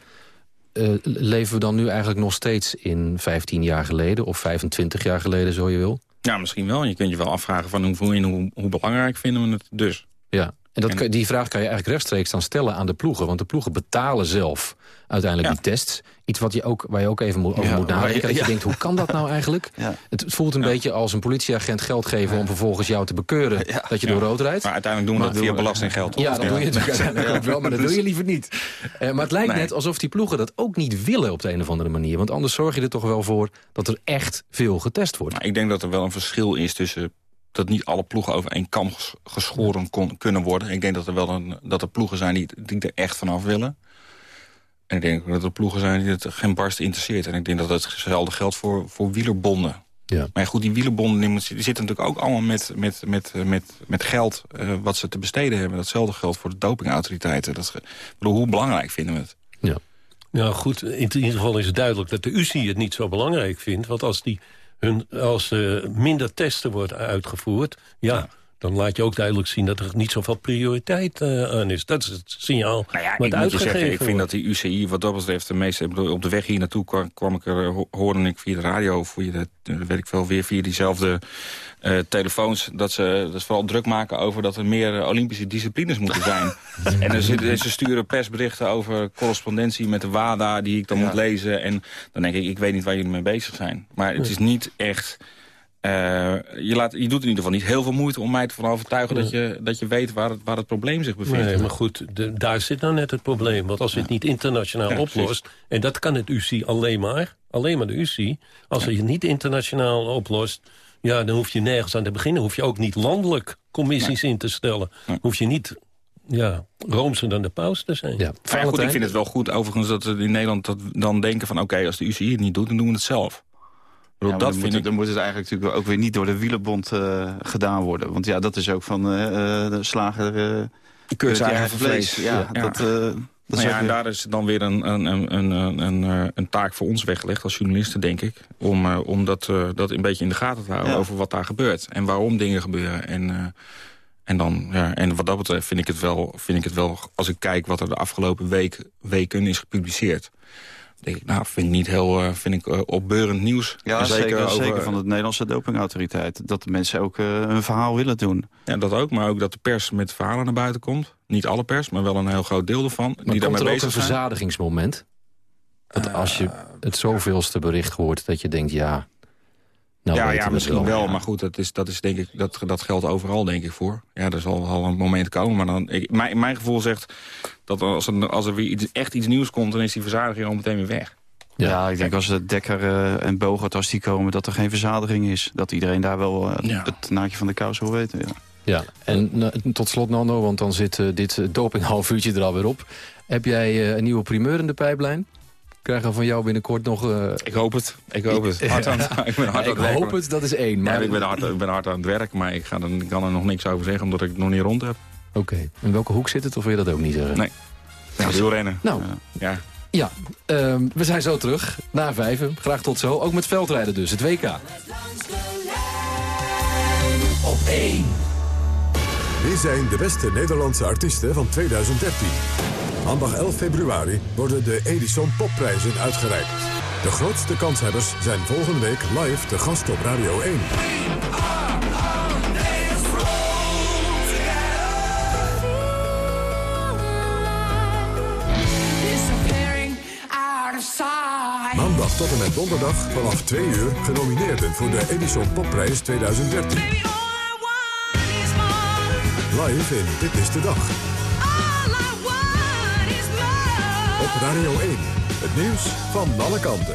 eh, leven we dan nu eigenlijk nog steeds in 15 jaar geleden... of 25 jaar geleden, zo je wil? Ja, misschien wel. Je kunt je wel afvragen van hoe, hoe, hoe, hoe belangrijk vinden we het dus. Ja, en dat, die vraag kan je eigenlijk rechtstreeks dan stellen aan de ploegen. Want de ploegen betalen zelf uiteindelijk die tests. Iets wat je ook, waar je ook even moet, over Ja, moet nadenken. je- dat je denkt, hoe kan dat nou eigenlijk? Het voelt een beetje als een politieagent geld geven... om vervolgens jou te bekeuren dat je door rood rijdt. Maar uiteindelijk doen we dat via belastinggeld. toch? Ja, dat doe je natuurlijk ook wel, maar dat wil je liever niet. Eh, maar het lijkt Nee. net alsof die ploegen dat ook niet willen op de een of andere manier. Want anders zorg je er toch wel voor dat er echt veel getest wordt. Nou, ik denk dat er wel een verschil is tussen dat niet alle ploegen over één kam ges- geschoren kon, kunnen worden. Ik denk dat er wel een, dat er ploegen zijn die, die er echt vanaf willen. En ik denk dat er ploegen zijn die het geen barst interesseert. En ik denk dat hetzelfde geldt voor, voor wielerbonden. Ja. Maar goed, die wielerbonden die, zitten natuurlijk ook allemaal met, met, met, met, met geld eh, wat ze te besteden hebben. Datzelfde geldt voor de dopingautoriteiten. Dat, bedoel, hoe belangrijk vinden we het? Ja. Nou goed, in ieder geval is het duidelijk dat de UCI het niet zo belangrijk vindt. Want als, die hun, als er minder testen wordt uitgevoerd... ja, dan laat je ook duidelijk zien dat er niet zoveel prioriteit eh, aan is. Dat is het signaal Nou ja, ik moet je uitgegeven zeggen, ik vind wordt. dat die UCI wat dat betreft de meeste... ik bedoel, op de weg hier naartoe kwam, kwam ik er, ho- hoorde ik via de radio... of via de, eh, weet ik veel, weer via diezelfde eh, telefoons... Dat ze, dat ze vooral druk maken over dat er meer Olympische disciplines moeten zijn. en zitten, ze sturen persberichten over correspondentie met de WADA... die ik dan moet lezen. En dan denk ik, ik weet niet waar jullie mee bezig zijn. Maar het is niet echt... eh, je, laat, je doet in ieder geval niet heel veel moeite om mij te van overtuigen... dat je, dat je weet waar het, waar het probleem zich bevindt. Nee, maar goed, de- daar zit nou net het probleem. Want als je het niet internationaal Ja, precies. oplost... en dat kan het UCI alleen maar, alleen maar de UCI... als je het niet internationaal oplost... ja, dan hoef je nergens aan te beginnen. Hoef je ook niet landelijk commissies in te stellen. Hoef je niet ja, roomser dan de paus te zijn. Ja. Maar goed, ik vind het wel goed overigens dat we in Nederland dat dan denken van... oké, als de UCI het niet doet, dan doen we het zelf. Ja, dat dan, moet, ik... het- dan eigenlijk natuurlijk ook weer niet door de wielerbond eh, gedaan worden. Want ja, dat is ook van eh, de slager... eh Keurt eigen vlees. Ja, Ja. dat... eh, dat Nou ja, en weer- daar is dan weer een, een, een, een, een, taak voor ons weggelegd als journalisten, denk ik. Om, om dat, dat een beetje in de gaten te houden Ja. over wat daar gebeurt. En waarom dingen gebeuren. En, en, dan, ja, en wat dat betreft vind ik, het wel, vind ik het wel, als ik kijk wat er de afgelopen week, weken is gepubliceerd. Denk ik, nou, vind ik niet heel uh, vind ik, uh, opbeurend nieuws. Ja, En zeker, over- zeker van de Nederlandse dopingautoriteit. Dat de mensen ook uh, hun verhaal willen doen. Ja, dat ook, maar ook dat de pers met verhalen naar buiten komt. Niet alle pers, maar wel een heel groot deel ervan. Maar die komt daarmee er ook bezig een zijn. verzadigingsmoment? Dat als je het zoveelste bericht hoort, dat je denkt, ja... Nou ja, ja, misschien wel, Ja. maar goed, dat, is, dat, is denk ik, dat, dat geldt overal denk ik voor. Ja, er zal al een moment komen, maar dan, ik, mijn, mijn gevoel zegt dat als er, als er weer iets, echt iets nieuws komt... dan is die verzadiging al meteen weer weg. Ja, ik denk als de Dekker eh, en Bogart als die komen... dat er geen verzadiging is. Dat iedereen daar wel eh, het naadje van de kous wil weten. Ja. Ja, en nou, tot slot Nando, want dan zit eh, dit eh, doping half uurtje er alweer op. Heb jij eh, een nieuwe primeur in de pijplijn? Krijgen we van jou binnenkort nog... eh, Ik hoop het, ik hoop het. Hard aan, ik ben hard Ja, aan ik het werken. hoop het, dat is één. Maar... Ja, ik, ben hard, ik ben hard aan het werk, maar ik, ga er, ik kan er nog niks over zeggen... omdat ik het nog niet rond heb. Oké, in welke hoek zit het of wil je dat ook niet zeggen? Nee, ja, wielrennen. Nou, Ja. ja, ehm, we zijn zo terug. Na vijven, graag tot zo. Ook met veldrijden dus, het WK. Op 1. Wie zijn de beste Nederlandse artiesten van 2013? Maandag 11 februari worden de Edison Popprijzen uitgereikt. De grootste kanshebbers zijn volgende week live te gast op Radio 1. Maandag tot en met donderdag vanaf 2 uur genomineerden voor de Edison Popprijs 2013. Live in Dit is de Dag. Radio 1. Het nieuws van alle kanten.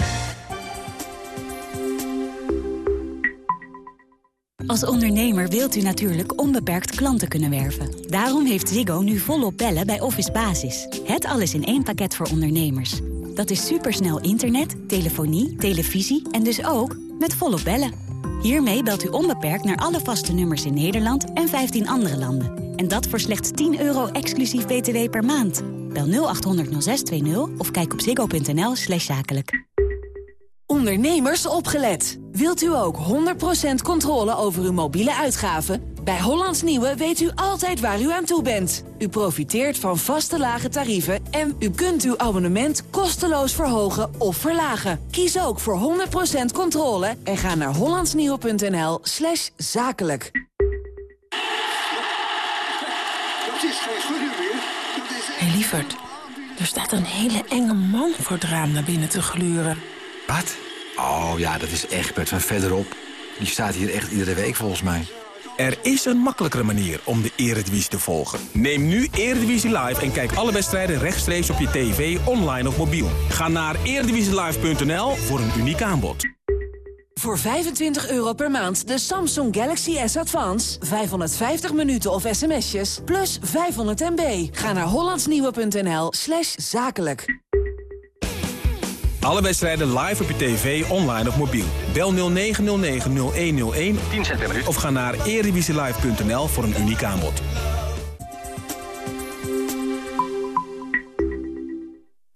Als ondernemer wilt u natuurlijk onbeperkt klanten kunnen werven. Daarom heeft Ziggo nu volop bellen bij Office Basis. Het alles in één pakket voor ondernemers. Dat is supersnel internet, telefonie, televisie en dus ook met volop bellen. Hiermee belt u onbeperkt naar alle vaste nummers in Nederland en 15 andere landen. En dat voor slechts 10 euro exclusief btw per maand. Bel 0800 0620 of kijk op ziggo.nl slash zakelijk. Ondernemers opgelet. Wilt u ook 100% controle over uw mobiele uitgaven? Bij Hollands Nieuwe weet u altijd waar u aan toe bent. U profiteert van vaste lage tarieven en u kunt uw abonnement kosteloos verhogen of verlagen. Kies ook voor 100% controle en ga naar hollandsnieuwe.nl slash zakelijk. Dat is geen goede weer. Hé hey, lieverd, er staat een hele enge man voor het raam naar binnen te gluren. Wat? Oh ja, dat is Egbert van verderop. Die staat hier echt iedere week volgens mij. Er is een makkelijkere manier om de Eredivisie te volgen. Neem nu Eredivisie Live en kijk alle wedstrijden rechtstreeks op je tv, online of mobiel. Ga naar eredivisielive.nl voor een uniek aanbod. Voor 25 euro per maand de Samsung Galaxy S Advance. 550 minuten of sms'jes, plus 500 MB. Ga naar hollandsnieuwe.nl slash zakelijk. Alle wedstrijden live op je tv, online of mobiel. Bel 0909-0101 10 cent per minuut. of ga naar eredivisielive.nl voor een uniek aanbod.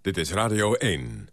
Dit is Radio 1.